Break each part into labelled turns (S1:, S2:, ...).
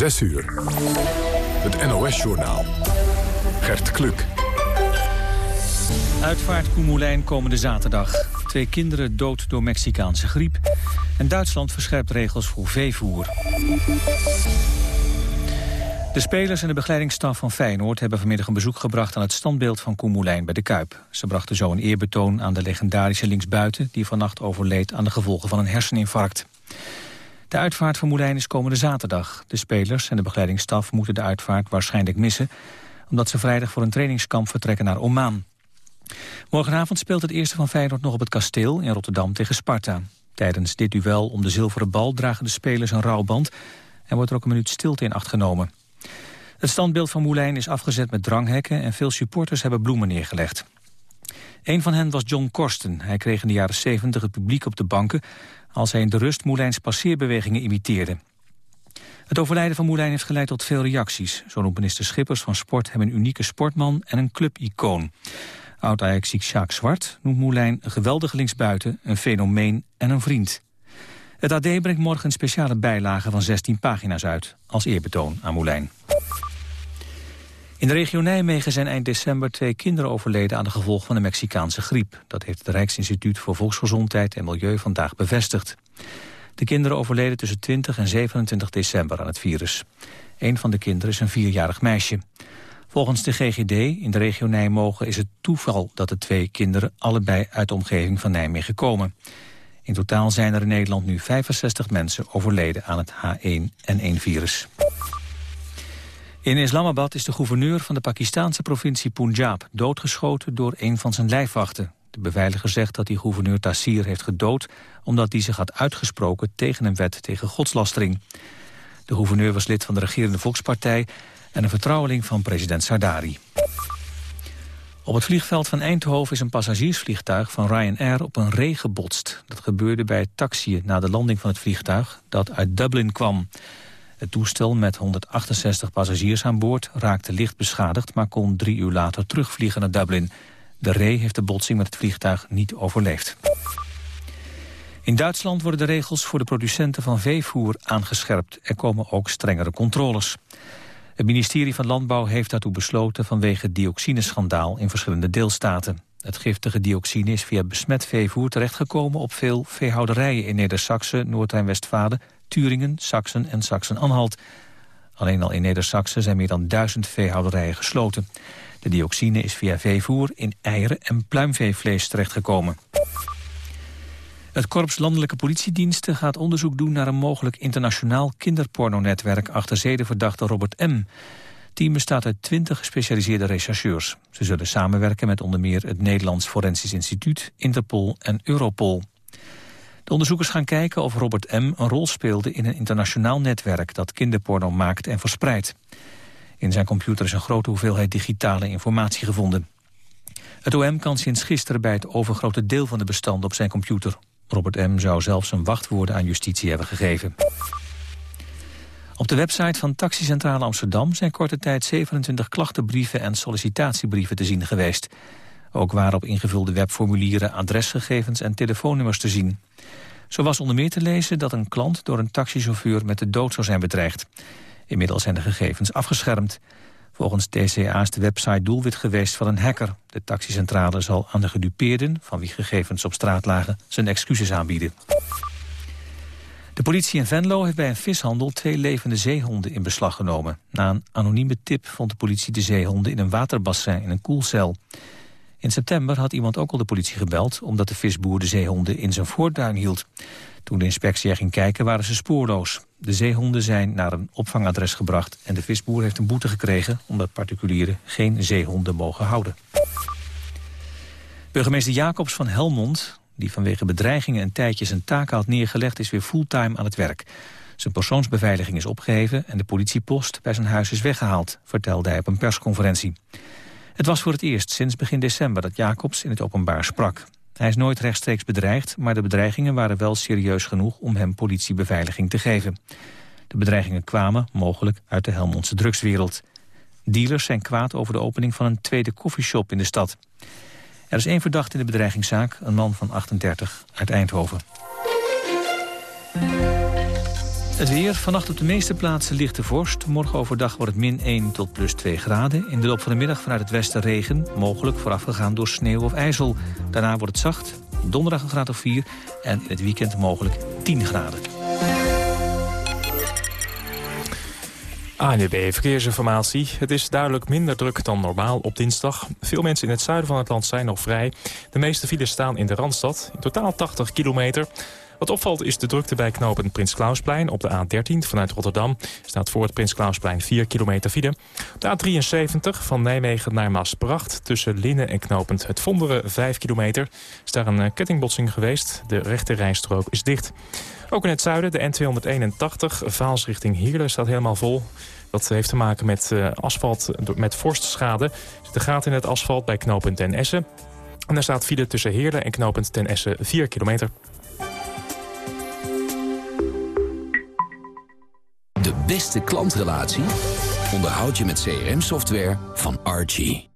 S1: 6 uur. Het NOS-journaal. Gert Kluk.
S2: Uitvaart Koemoelijn komende zaterdag. Twee kinderen dood door Mexicaanse griep. En Duitsland verscherpt regels voor veevoer. De spelers en de begeleidingsstaf van Feyenoord hebben vanmiddag een bezoek gebracht aan het standbeeld van Koemoelijn bij de Kuip. Ze brachten zo een eerbetoon aan de legendarische linksbuiten die vannacht overleed aan de gevolgen van een herseninfarct. De uitvaart van Moulijn is komende zaterdag. De spelers en de begeleidingsstaf moeten de uitvaart waarschijnlijk missen... omdat ze vrijdag voor een trainingskamp vertrekken naar Oman. Morgenavond speelt het eerste van Feyenoord nog op het kasteel in Rotterdam tegen Sparta. Tijdens dit duel om de zilveren bal dragen de spelers een rouwband... en wordt er ook een minuut stilte in acht genomen. Het standbeeld van Moulijn is afgezet met dranghekken... en veel supporters hebben bloemen neergelegd. Een van hen was John Korsten. Hij kreeg in de jaren 70 het publiek op de banken... als hij in de rust Moulijns passeerbewegingen imiteerde. Het overlijden van Moulijn heeft geleid tot veel reacties. Zo noemt minister Schippers van Sport hem een unieke sportman en een clubicoon. Oud-Ajaxiek Sjaak Zwart noemt Moulijn een geweldige linksbuiten, een fenomeen en een vriend. Het AD brengt morgen een speciale bijlage van 16 pagina's uit, als eerbetoon aan Moulijn. In de regio Nijmegen zijn eind december twee kinderen overleden aan de gevolgen van de Mexicaanse griep. Dat heeft het Rijksinstituut voor Volksgezondheid en Milieu vandaag bevestigd. De kinderen overleden tussen 20 en 27 december aan het virus. Een van de kinderen is een vierjarig meisje. Volgens de GGD in de regio Nijmegen is het toeval dat de twee kinderen allebei uit de omgeving van Nijmegen komen. In totaal zijn er in Nederland nu 65 mensen overleden aan het H1N1-virus. In Islamabad is de gouverneur van de Pakistanse provincie Punjab doodgeschoten door een van zijn lijfwachten. De beveiliger zegt dat die gouverneur Tassir heeft gedood omdat hij zich had uitgesproken tegen een wet tegen godslastering. De gouverneur was lid van de regerende Volkspartij en een vertrouweling van president Sardari. Op het vliegveld van Eindhoven is een passagiersvliegtuig van Ryanair op een ree gebotst. Dat gebeurde bij het taxiën na de landing van het vliegtuig dat uit Dublin kwam. Het toestel met 168 passagiers aan boord raakte licht beschadigd... maar kon drie uur later terugvliegen naar Dublin. De ree heeft de botsing met het vliegtuig niet overleefd. In Duitsland worden de regels voor de producenten van veevoer aangescherpt. Er komen ook strengere controles. Het ministerie van Landbouw heeft daartoe besloten vanwege het dioxineschandaal in verschillende deelstaten. Het giftige dioxine is via besmet veevoer terechtgekomen op veel veehouderijen in Neder-Saxe, Noord-Rijn-Westfalen, Turingen, Saxen en Saxen-Anhalt. Alleen al in Neder-Saxe zijn meer dan duizend veehouderijen gesloten. De dioxine is via veevoer in eieren en pluimveevlees terechtgekomen. Het Korps Landelijke Politiediensten gaat onderzoek doen naar een mogelijk internationaal kinderpornonetwerk achter zedenverdachte Robert M. Het team bestaat uit 20 gespecialiseerde rechercheurs. Ze zullen samenwerken met onder meer het Nederlands Forensisch Instituut, Interpol en Europol. De onderzoekers gaan kijken of Robert M. een rol speelde in een internationaal netwerk dat kinderporno maakt en verspreidt. In zijn computer is een grote hoeveelheid digitale informatie gevonden. Het OM kan sinds gisteren bij het overgrote deel van de bestanden op zijn computer. Robert M. zou zelfs een wachtwoorden aan justitie hebben gegeven. Op de website van Taxicentrale Amsterdam zijn korte tijd 27 klachtenbrieven en sollicitatiebrieven te zien geweest. Ook waren op ingevulde webformulieren adresgegevens en telefoonnummers te zien. Zo was onder meer te lezen dat een klant door een taxichauffeur met de dood zou zijn bedreigd. Inmiddels zijn de gegevens afgeschermd. Volgens TCA is de website doelwit geweest van een hacker. De taxicentrale zal aan de gedupeerden, van wie gegevens op straat lagen, zijn excuses aanbieden. De politie in Venlo heeft bij een vishandel twee levende zeehonden in beslag genomen. Na een anonieme tip vond de politie de zeehonden in een waterbassin in een koelcel. In september had iemand ook al de politie gebeld... omdat de visboer de zeehonden in zijn voortuin hield. Toen de inspectie er ging kijken waren ze spoorloos. De zeehonden zijn naar een opvangadres gebracht... en de visboer heeft een boete gekregen... omdat particulieren geen zeehonden mogen houden. Burgemeester Jacobs van Helmond, die vanwege bedreigingen een tijdje zijn taken had neergelegd, is weer fulltime aan het werk. Zijn persoonsbeveiliging is opgeheven en de politiepost bij zijn huis is weggehaald, vertelde hij op een persconferentie. Het was voor het eerst sinds begin december dat Jacobs in het openbaar sprak. Hij is nooit rechtstreeks bedreigd, maar de bedreigingen waren wel serieus genoeg om hem politiebeveiliging te geven. De bedreigingen kwamen, mogelijk, uit de Helmondse drugswereld. Dealers zijn kwaad over de opening van een tweede koffieshop in de stad. Er is één verdachte in de bedreigingszaak, een man van 38 uit Eindhoven. Het weer. Vannacht op de meeste plaatsen lichte vorst. Morgen overdag wordt het min 1 tot plus 2 graden. In de loop van de middag vanuit het westen regen. Mogelijk voorafgegaan door sneeuw of ijzel. Daarna wordt het zacht. Donderdag een graad of 4. En in het weekend mogelijk 10 graden.
S3: ANUB Verkeersinformatie. Het is duidelijk minder druk dan normaal op dinsdag. Veel mensen in het zuiden van het land zijn nog vrij. De meeste files staan in de Randstad. In totaal 80 kilometer. Wat opvalt is de drukte bij knopen Prins Klausplein op de A13 vanuit Rotterdam. Staat voor het Prins Klausplein 4 kilometer file. Op de A73 van Nijmegen naar Maasbracht tussen Linnen en knopend Het Vonderen 5 kilometer. Is daar een eh, kettingbotsing geweest. De rechte rijstrook is dicht. Ook in het zuiden, de N281, Vaals richting Heerlen, staat helemaal vol. Dat heeft te maken met uh, asfalt met vorstschade. Er zit gaten in het asfalt bij knooppunt Ten Essen. En daar staat file tussen Heerlen en knooppunt Ten Essen 4 kilometer.
S4: Beste klantrelatie onderhoud je met CRM-software van Archie.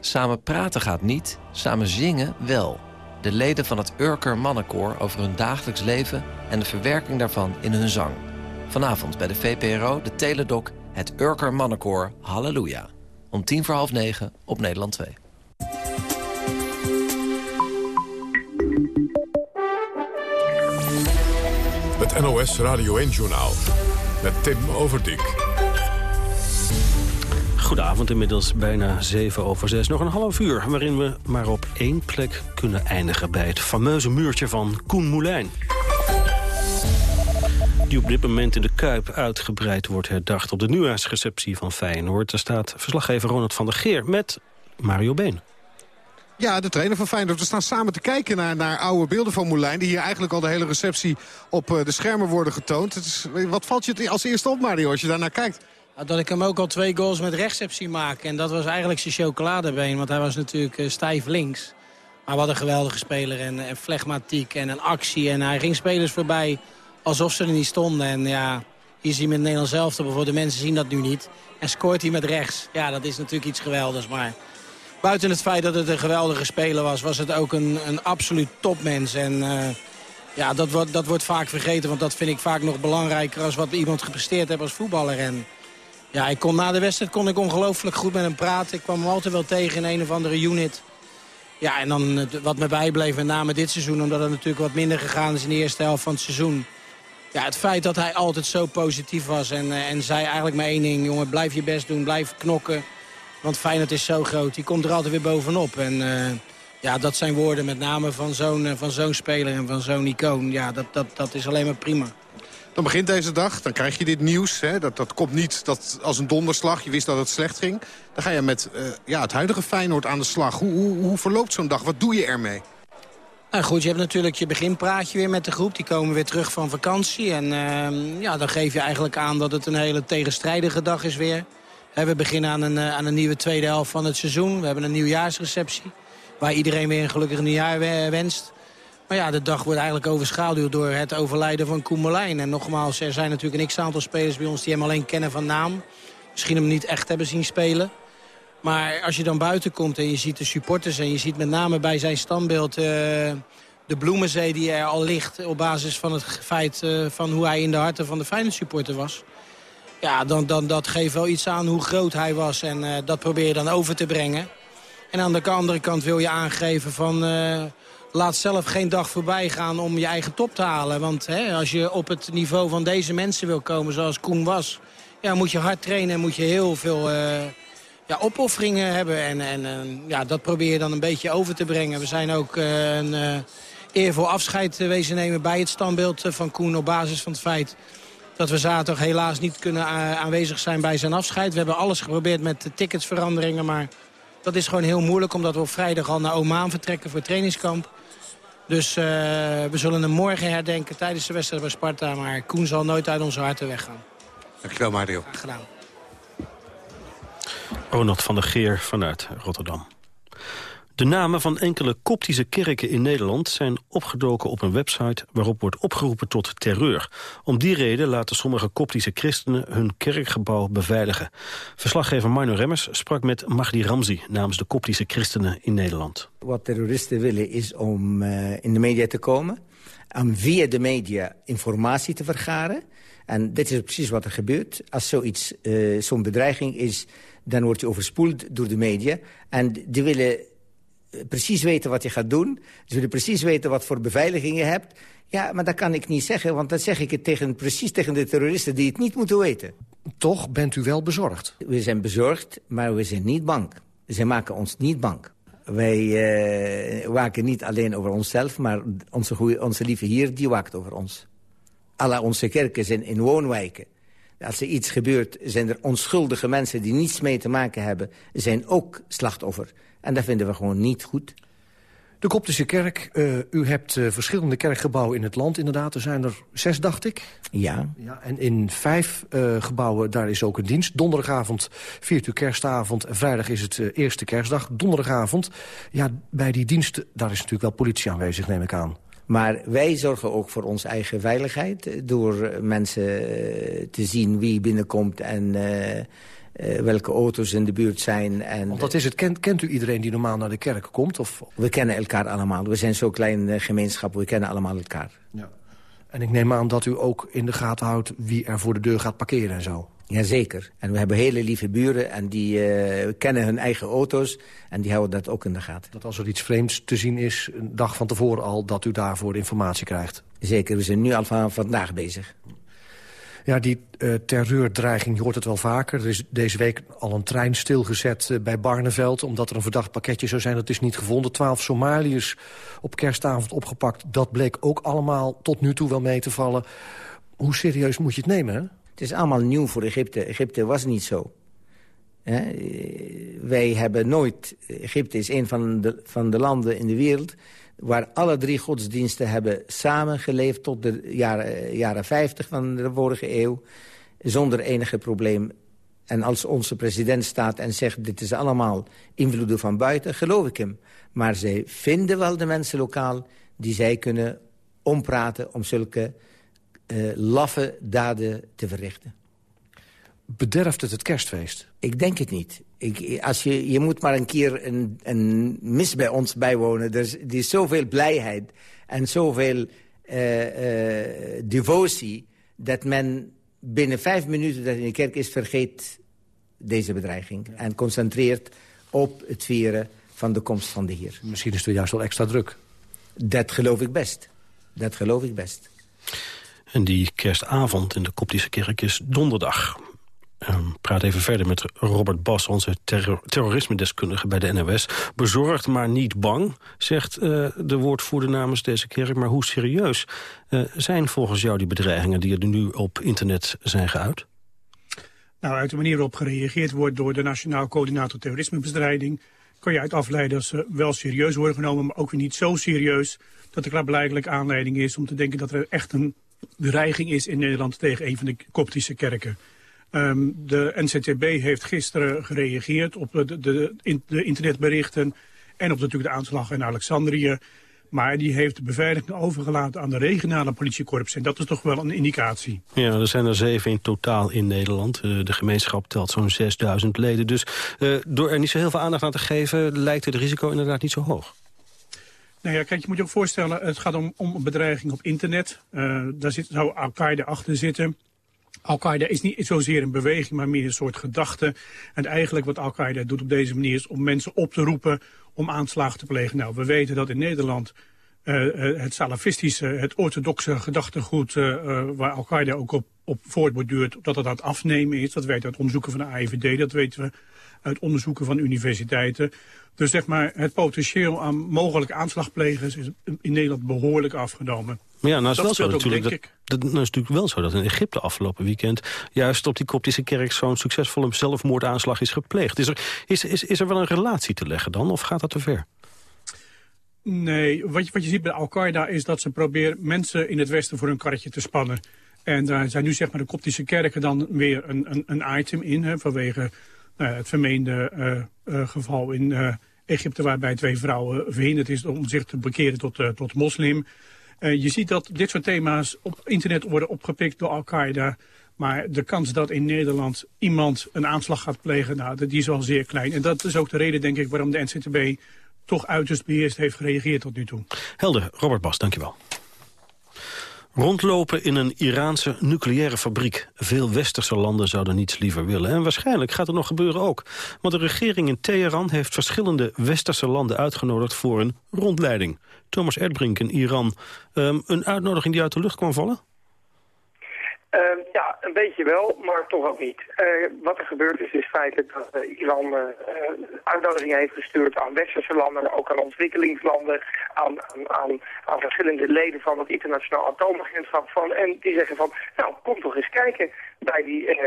S5: Samen praten gaat niet, samen zingen wel. De leden van het Urker Mannenkoor over hun dagelijks leven... en de verwerking daarvan in hun zang. Vanavond bij de VPRO, de Teledoc, het Urker Mannenkoor Halleluja. Om tien voor half negen op Nederland 2.
S1: Het NOS Radio 1-journaal met Tim Overdijk.
S6: Goedenavond, inmiddels bijna 7 over 6. Nog een half uur waarin we maar op één plek kunnen eindigen... bij het fameuze muurtje van Koen Moulijn. Die op dit moment in de Kuip uitgebreid wordt herdacht... op de nieuwjaarsreceptie van Feyenoord. Daar staat verslaggever Ronald van der Geer met Mario Been.
S7: Ja, de trainer van Feyenoord. We staan samen te kijken naar, naar oude beelden van Moulijn... die hier eigenlijk al de hele receptie op uh, de schermen worden getoond. Het is, wat valt je als eerste op, Mario, als je daarnaar kijkt?
S8: Dat ik hem ook al twee goals met rechts heb zien maken. En dat was eigenlijk zijn chocoladebeen. Want hij was natuurlijk uh, stijf links. Maar wat een geweldige speler. En, en flegmatiek en een actie. En hij ging spelers voorbij alsof ze er niet stonden. En ja, hier zie je met Nederland zelf. Bijvoorbeeld de mensen zien dat nu niet. En scoort hij met rechts. Ja, dat is natuurlijk iets geweldigs. Maar buiten het feit dat het een geweldige speler was... was het ook een, een absoluut topmens. En uh, ja, dat wordt, dat wordt vaak vergeten. Want dat vind ik vaak nog belangrijker... als wat iemand gepresteerd heeft als voetballer. En ja, ik kon, na de wedstrijd kon ik ongelooflijk goed met hem praten. Ik kwam hem altijd wel tegen in een of andere unit. Ja, en dan eh, wat me bijbleef, met name dit seizoen... omdat het natuurlijk wat minder gegaan is in de eerste helft van het seizoen... Ja, het feit dat hij altijd zo positief was en, uh, en zei eigenlijk maar één ding... jongen, blijf je best doen, blijf knokken. Want Feyenoord is zo groot, die komt er altijd weer bovenop. En uh, ja, dat zijn woorden met name van zo'n van zo'n speler en van zo'n icoon. Ja, dat, dat, dat is alleen maar prima.
S7: Dan begint deze dag, dan krijg je dit nieuws. Hè? Dat, dat komt niet dat als een donderslag, je wist dat het slecht ging. Dan ga je met uh, ja, het huidige Feyenoord aan de slag. Hoe, hoe, hoe verloopt zo'n dag? Wat doe je ermee?
S8: Nou goed, je hebt natuurlijk je beginpraatje weer met de groep. Die komen weer terug van vakantie. En uh, ja, dan geef je eigenlijk aan dat het een hele tegenstrijdige dag is weer. We beginnen aan een, aan een nieuwe tweede helft van het seizoen. We hebben een nieuwjaarsreceptie. Waar iedereen weer een gelukkig nieuwjaar wenst. Maar ja, de dag wordt eigenlijk overschaduwd door het overlijden van Koen Molijn. En nogmaals, er zijn natuurlijk een x-aantal spelers bij ons die hem alleen kennen van naam. Misschien hem niet echt hebben zien spelen. Maar als je dan buiten komt en je ziet de supporters... en je ziet met name bij zijn standbeeld uh, de bloemenzee die er al ligt... op basis van het feit uh, van hoe hij in de harten van de Feyenoord supporter was... ja, dan, dan dat geeft wel iets aan hoe groot hij was. En uh, dat probeer je dan over te brengen. En aan de andere kant wil je aangeven van laat zelf geen dag voorbij gaan om je eigen top te halen. Want hè, als je op het niveau van deze mensen wil komen zoals Koen was... Ja, moet je hard trainen en moet je heel veel uh, ja, opofferingen hebben. En, en ja, dat probeer je dan een beetje over te brengen. We zijn ook een eervol afscheid wezen nemen bij het standbeeld van Koen... op basis van het feit dat we zaterdag helaas niet kunnen aanwezig zijn bij zijn afscheid. We hebben alles geprobeerd met ticketsveranderingen, maar... Dat is gewoon heel moeilijk, omdat we op vrijdag al naar Oman vertrekken voor trainingskamp. Dus uh, we zullen hem morgen herdenken tijdens de wedstrijd bij Sparta. Maar Koen zal nooit uit onze harten weggaan.
S7: Dankjewel Mario.
S8: Graag gedaan.
S6: Ronald van der Geer vanuit Rotterdam. De namen van enkele koptische kerken in Nederland zijn opgedoken op een website waarop wordt opgeroepen tot terreur. Om die reden laten sommige koptische christenen hun kerkgebouw beveiligen. Verslaggever Marno Remmers sprak met Magdi Ramzi namens de koptische christenen in Nederland.
S9: Wat terroristen willen is om uh, in de media te komen om via de media informatie te vergaren. En dit is precies wat er gebeurt. Als zoiets, uh, zo'n bedreiging is, dan word je overspoeld door de media. En die willen precies weten wat je gaat doen. Ze willen precies weten wat voor beveiliging je hebt. Ja, maar dat kan ik niet zeggen, want dan zeg ik het tegen, precies tegen de terroristen die het niet moeten weten.
S10: Toch bent u wel bezorgd?
S9: We zijn bezorgd, maar we zijn niet bang. Ze maken ons niet bang. Wij uh, waken niet alleen over onszelf, maar onze, goeie, onze lieve hier, die waakt over ons. Alle onze kerken zijn in woonwijken. Als er iets gebeurt, zijn er onschuldige mensen die niets mee te maken hebben... zijn ook slachtoffer. En dat vinden we gewoon niet goed.
S10: De Koptische kerk, uh, u hebt uh, verschillende kerkgebouwen in het land inderdaad. Er zijn er zes, dacht ik.
S9: Ja.
S10: ja en in vijf uh, gebouwen, daar is ook een dienst. Donderdagavond viert u kerstavond en vrijdag is het eerste kerstdag. Donderdagavond, ja, bij die diensten, daar is natuurlijk wel politie aanwezig, neem ik aan.
S9: Maar wij zorgen ook voor onze eigen veiligheid... door mensen te zien wie binnenkomt en uh, welke auto's in de buurt zijn. En,
S10: Want dat is het. Kent, kent u iedereen die normaal naar de kerk komt? Of?
S9: We kennen elkaar allemaal. We zijn zo'n klein uh, gemeenschap, we kennen allemaal elkaar. Ja.
S10: En ik neem aan dat u ook in de gaten houdt wie er voor de deur gaat parkeren en zo.
S9: Jazeker. En we hebben hele lieve buren en die uh, kennen hun eigen auto's... en die houden dat ook in de gaten.
S10: Dat als er iets vreemds te zien is, een dag van tevoren al... dat u daarvoor informatie krijgt?
S9: Zeker, we zijn nu al van vandaag bezig.
S10: Ja, die uh, terreurdreiging, je hoort het wel vaker. Er is deze week al een trein stilgezet uh, bij Barneveld... omdat er een verdacht pakketje zou zijn. Dat is niet gevonden. Twaalf Somaliërs op kerstavond opgepakt. Dat bleek ook allemaal tot nu toe wel mee te vallen. Hoe serieus moet je het nemen?
S9: Het is allemaal nieuw voor Egypte. Egypte was niet zo. Hè? Wij hebben nooit... Egypte is een van de, van de landen in de wereld waar alle drie godsdiensten hebben samengeleefd... tot de jaren, jaren 50 van de vorige eeuw, zonder enige probleem. En als onze president staat en zegt... dit is allemaal invloeden van buiten, geloof ik hem. Maar zij vinden wel de mensen lokaal die zij kunnen ompraten... om zulke uh, laffe daden te verrichten.
S10: Bederft het het kerstfeest?
S9: Ik denk het niet. Ik, als je, je moet maar een keer een, een mis bij ons bijwonen. Er is, er is zoveel blijheid en zoveel uh, uh, devotie... dat men binnen vijf minuten dat in de kerk is vergeet deze bedreiging. En concentreert op het vieren van de komst van de Heer.
S10: Misschien is het juist wel extra druk.
S9: Dat geloof ik best. Dat geloof ik best.
S6: En die kerstavond in de Koptische kerk is donderdag. Um, praat even verder met Robert Bas, onze terror terrorisme-deskundige bij de NOS. Bezorgd, maar niet bang, zegt uh, de woordvoerder namens deze kerk. Maar hoe serieus uh, zijn volgens jou die bedreigingen die er nu op internet zijn geuit?
S11: Nou, uit de manier waarop gereageerd wordt door de Nationaal Coördinator Terrorismebestrijding... kan je uit afleiden dat ze wel serieus worden genomen, maar ook weer niet zo serieus... dat er klaarblijkelijk aanleiding is om te denken dat er echt een dreiging is in Nederland tegen een van de koptische kerken. Um, de NCTB heeft gisteren gereageerd op de, de, de, internetberichten... en op natuurlijk de aanslag in Alexandrië. Maar die heeft de beveiliging overgelaten aan de regionale politiekorps. En dat is toch wel een indicatie.
S6: Ja, er zijn er zeven in totaal in Nederland. Uh, de gemeenschap telt zo'n 6000 leden. Dus uh, door er niet zo heel veel aandacht aan te geven... lijkt het risico inderdaad niet zo hoog.
S11: Nou ja, kijk, je moet je ook voorstellen, het gaat om, om een bedreiging op internet. Uh, daar zit, zou Al-Qaeda achter zitten. Al-Qaeda is niet zozeer een beweging, maar meer een soort gedachte. En eigenlijk wat Al-Qaeda doet op deze manier is om mensen op te roepen om aanslagen te plegen. Nou, we weten dat in Nederland uh, het salafistische, het orthodoxe gedachtegoed... Uh, waar Al-Qaeda ook op, op voortborduurt, dat het aan het afnemen is. Dat weten we uit onderzoeken van de AIVD, dat weten we uit onderzoeken van universiteiten. Dus zeg maar, het potentieel aan mogelijke aanslagplegers is in Nederland behoorlijk afgenomen.
S6: Maar ja, nou is, dat wel zo, natuurlijk, dat, dat, nou is natuurlijk wel zo dat in Egypte afgelopen weekend... juist op die koptische kerk zo'n succesvolle zelfmoordaanslag is gepleegd. Is er, is, is, is er wel een relatie te leggen dan, of gaat dat te ver?
S11: Nee, wat je, wat je ziet bij Al-Qaeda is dat ze proberen mensen in het Westen voor hun karretje te spannen. En daar zijn nu zeg maar de koptische kerken dan weer een, een, een item in, hè, vanwege uh, het vermeende uh, uh, geval in Egypte... waarbij twee vrouwen verhinderd is om zich te bekeren tot, tot moslim. je ziet dat dit soort thema's op internet worden opgepikt door Al-Qaeda... Maar de kans dat in Nederland iemand een aanslag gaat plegen, nou, die is wel zeer klein. En dat is ook de reden, denk ik, waarom de NCTB toch uiterst beheerst heeft gereageerd tot nu toe.
S6: Helder, Robert Bas, dankjewel. Rondlopen in een Iraanse nucleaire fabriek. Veel westerse landen zouden niets liever willen. En waarschijnlijk gaat het nog gebeuren ook. Want de regering in Teheran heeft verschillende westerse landen uitgenodigd voor een rondleiding. Thomas Erdbrink in Iran. Um, een uitnodiging die uit de lucht kwam vallen?
S12: Uh, ja, een beetje wel, maar toch ook niet. Uh, wat er gebeurd is, is feitelijk dat uh, Iran uh, uitnodigingen heeft gestuurd aan westerse landen, ook aan ontwikkelingslanden, aan, aan, aan, verschillende leden van het internationaal atoomagentschap. Van, en die zeggen van, nou, kom toch eens kijken bij die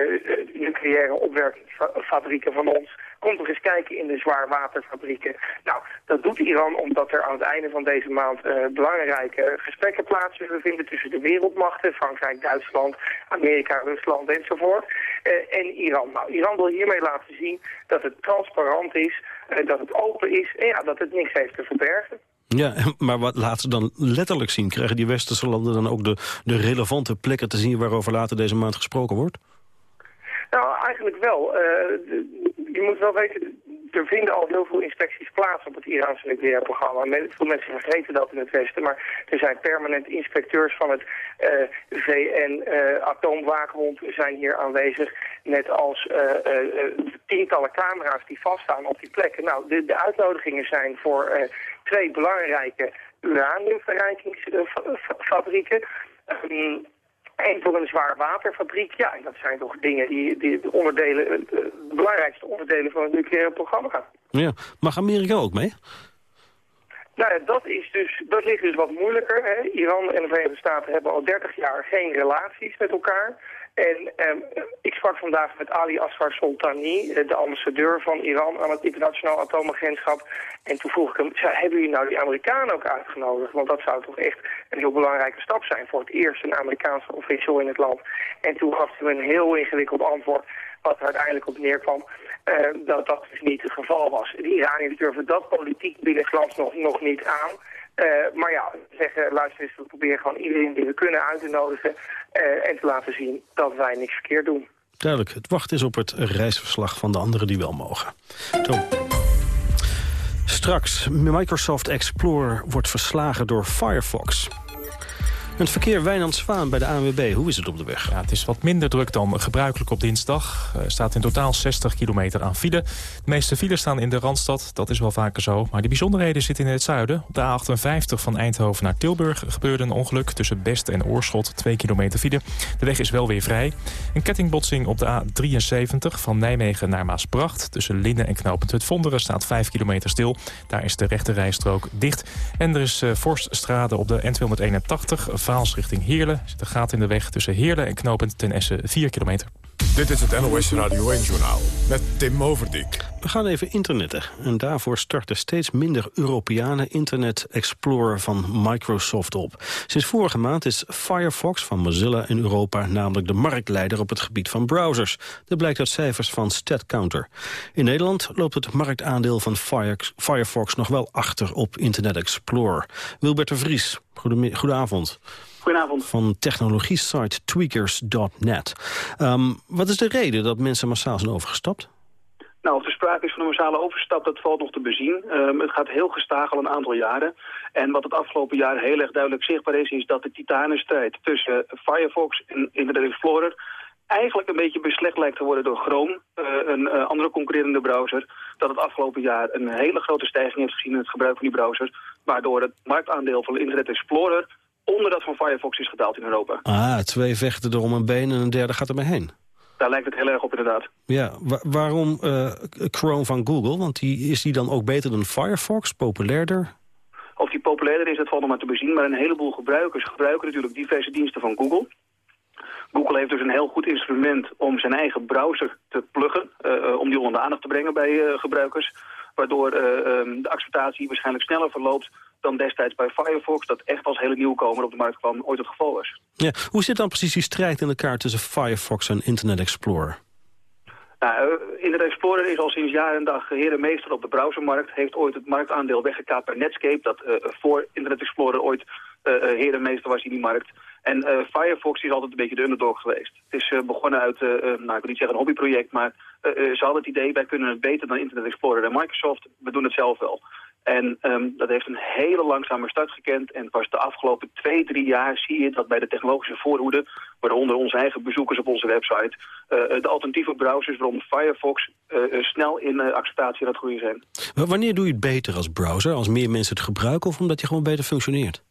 S12: nucleaire opwerkingsfabrieken van ons. Kom toch eens kijken in de zwaarwaterfabrieken. Nou, dat doet Iran omdat er aan het einde van deze maand uh, belangrijke gesprekken plaats zullen vinden tussen de wereldmachten, Frankrijk, Duitsland, Amerika, Rusland enzovoort. Uh, en Iran. Nou, Iran wil hiermee laten zien dat het transparant is, uh, dat het open is en ja, dat het niks heeft te verbergen.
S6: Ja, maar wat laten ze dan letterlijk zien? Krijgen die westerse landen dan ook de, de relevante plekken te zien waarover later deze maand gesproken wordt?
S12: Nou, eigenlijk wel. Je moet wel weten, er vinden al heel veel inspecties plaats op het Iraanse nucleaire programma. Veel mensen vergeten dat in het Westen, maar er zijn permanent inspecteurs van het uh, VN-atoomwaakhond uh, zijn hier aanwezig. Net als uh, tientallen camera's die vaststaan op die plekken. Nou, de, de uitnodigingen zijn voor twee belangrijke uraniumverrijkingsfabrieken. Um, en voor een zwaarwaterfabriek, ja, en dat zijn toch dingen die, die de, onderdelen, eh, de belangrijkste onderdelen van het nucleaire programma.
S6: Ja, mag Amerika ook mee?
S12: Nou ja, dat, is dus, dat ligt dus wat moeilijker. Hè. Iran en de Verenigde Staten hebben al 30 jaar geen relaties met elkaar. En eh, ik sprak vandaag met Ali Asghar Soltani, eh, de ambassadeur van Iran aan het internationaal atoomagentschap. En toen vroeg ik hem, hebben jullie nou die Amerikanen ook uitgenodigd? Want dat zou toch echt een heel belangrijke stap zijn voor het eerst een Amerikaanse official in het land. En toen gaf hij een heel ingewikkeld antwoord, wat er uiteindelijk op neerkwam. Uh, dat dat dus niet het geval was. De Iraniërs durven dat politiek binnenlands nog, nog niet aan. Uh, maar ja, zeggen, luister eens, we proberen gewoon iedereen die we kunnen uit te nodigen... Uh, en te laten zien dat wij niks verkeerd doen.
S6: Duidelijk, het wacht is op het reisverslag van de anderen die wel mogen. Straks, Microsoft Explorer wordt verslagen door Firefox. Het verkeer Wijnand Zwaan bij de ANWB, hoe is het op de weg?
S3: Ja, het is wat minder druk dan gebruikelijk op dinsdag. Er staat in totaal 60 kilometer aan file. De meeste files staan in de Randstad, dat is wel vaker zo. Maar de bijzonderheden zitten in het zuiden. Op de A58 van Eindhoven naar Tilburg gebeurde een ongeluk... tussen Best en Oorschot, 2 kilometer file. De weg is wel weer vrij. Een kettingbotsing op de A73 van Nijmegen naar Maasbracht. Tussen Linnen en Knopend het Vonderen staat 5 kilometer stil. Daar is de rechte rijstrook dicht. En er is uh, op de N281 Vaals richting Heerlen. Er zit een gat in de weg tussen Heerlen en Knopend ten Essen 4 kilometer.
S1: Dit is het NOS Radio 1-journaal met Tim Overdijk.
S6: We gaan even internetten. En daarvoor starten steeds minder Europeanen Internet Explorer van Microsoft op. Sinds vorige maand is Firefox van Mozilla in Europa namelijk de marktleider op het gebied van browsers. Dat blijkt uit cijfers van StatCounter. In Nederland loopt het marktaandeel van Firefox nog wel achter op Internet Explorer. Wilbert de Vries, goedenavond.
S13: Goedenavond.
S6: Van technologie-site tweakers.net. Um, wat is de reden dat mensen massaal zijn overgestapt?
S13: Nou, of er sprake is van een massale overstap, dat valt nog te bezien. Um, het gaat heel gestaag al een aantal jaren. En wat het afgelopen jaar heel erg duidelijk zichtbaar is... is dat de titanenstrijd tussen Firefox en Internet Explorer... eigenlijk een beetje beslecht lijkt te worden door Chrome, uh, een uh, andere concurrerende browser... dat het afgelopen jaar een hele grote stijging heeft gezien in het gebruik van die browser... waardoor het marktaandeel van Internet Explorer onder dat van Firefox is gedaald in Europa.
S6: Ah, twee vechten er om een been en een derde gaat er mee heen.
S13: Daar lijkt het heel erg op inderdaad.
S6: Ja, waarom uh, Chrome van Google? Want die, is die dan ook beter dan Firefox, populairder?
S13: Of die populairder is, dat valt nog maar te bezien. Maar een heleboel gebruikers gebruiken natuurlijk diverse diensten van Google. Google heeft dus een heel goed instrument om zijn eigen browser te pluggen. Uh, om die onder de aandacht te brengen bij uh, gebruikers. Waardoor um, de acceptatie waarschijnlijk sneller verloopt dan destijds bij Firefox... dat echt als hele nieuwkomer op de markt kwam ooit het geval was.
S6: Ja, hoe zit dan precies die strijd in elkaar tussen Firefox en Internet Explorer?
S13: Nou, uh, Internet Explorer is al sinds jaren en dag herenmeester op de browsermarkt. Heeft ooit het marktaandeel weggekaapt bij Netscape... dat uh, voor Internet Explorer ooit uh, herenmeester was in die markt. En Firefox is altijd een beetje de underdog geweest. Het is begonnen uit, nou, ik wil niet zeggen een hobbyproject... maar ze hadden het idee, wij kunnen het beter dan Internet Explorer en Microsoft. We doen het zelf wel. En um, dat heeft een hele langzame start gekend. En pas de afgelopen twee, drie jaar zie je dat bij de technologische voorhoede... waaronder onze eigen bezoekers op onze website... Uh, de alternatieve browsers, waaronder Firefox... Uh, snel in acceptatie aan het groeien zijn.
S6: Maar wanneer doe je het beter als browser? Als meer mensen het gebruiken of omdat je gewoon beter functioneert?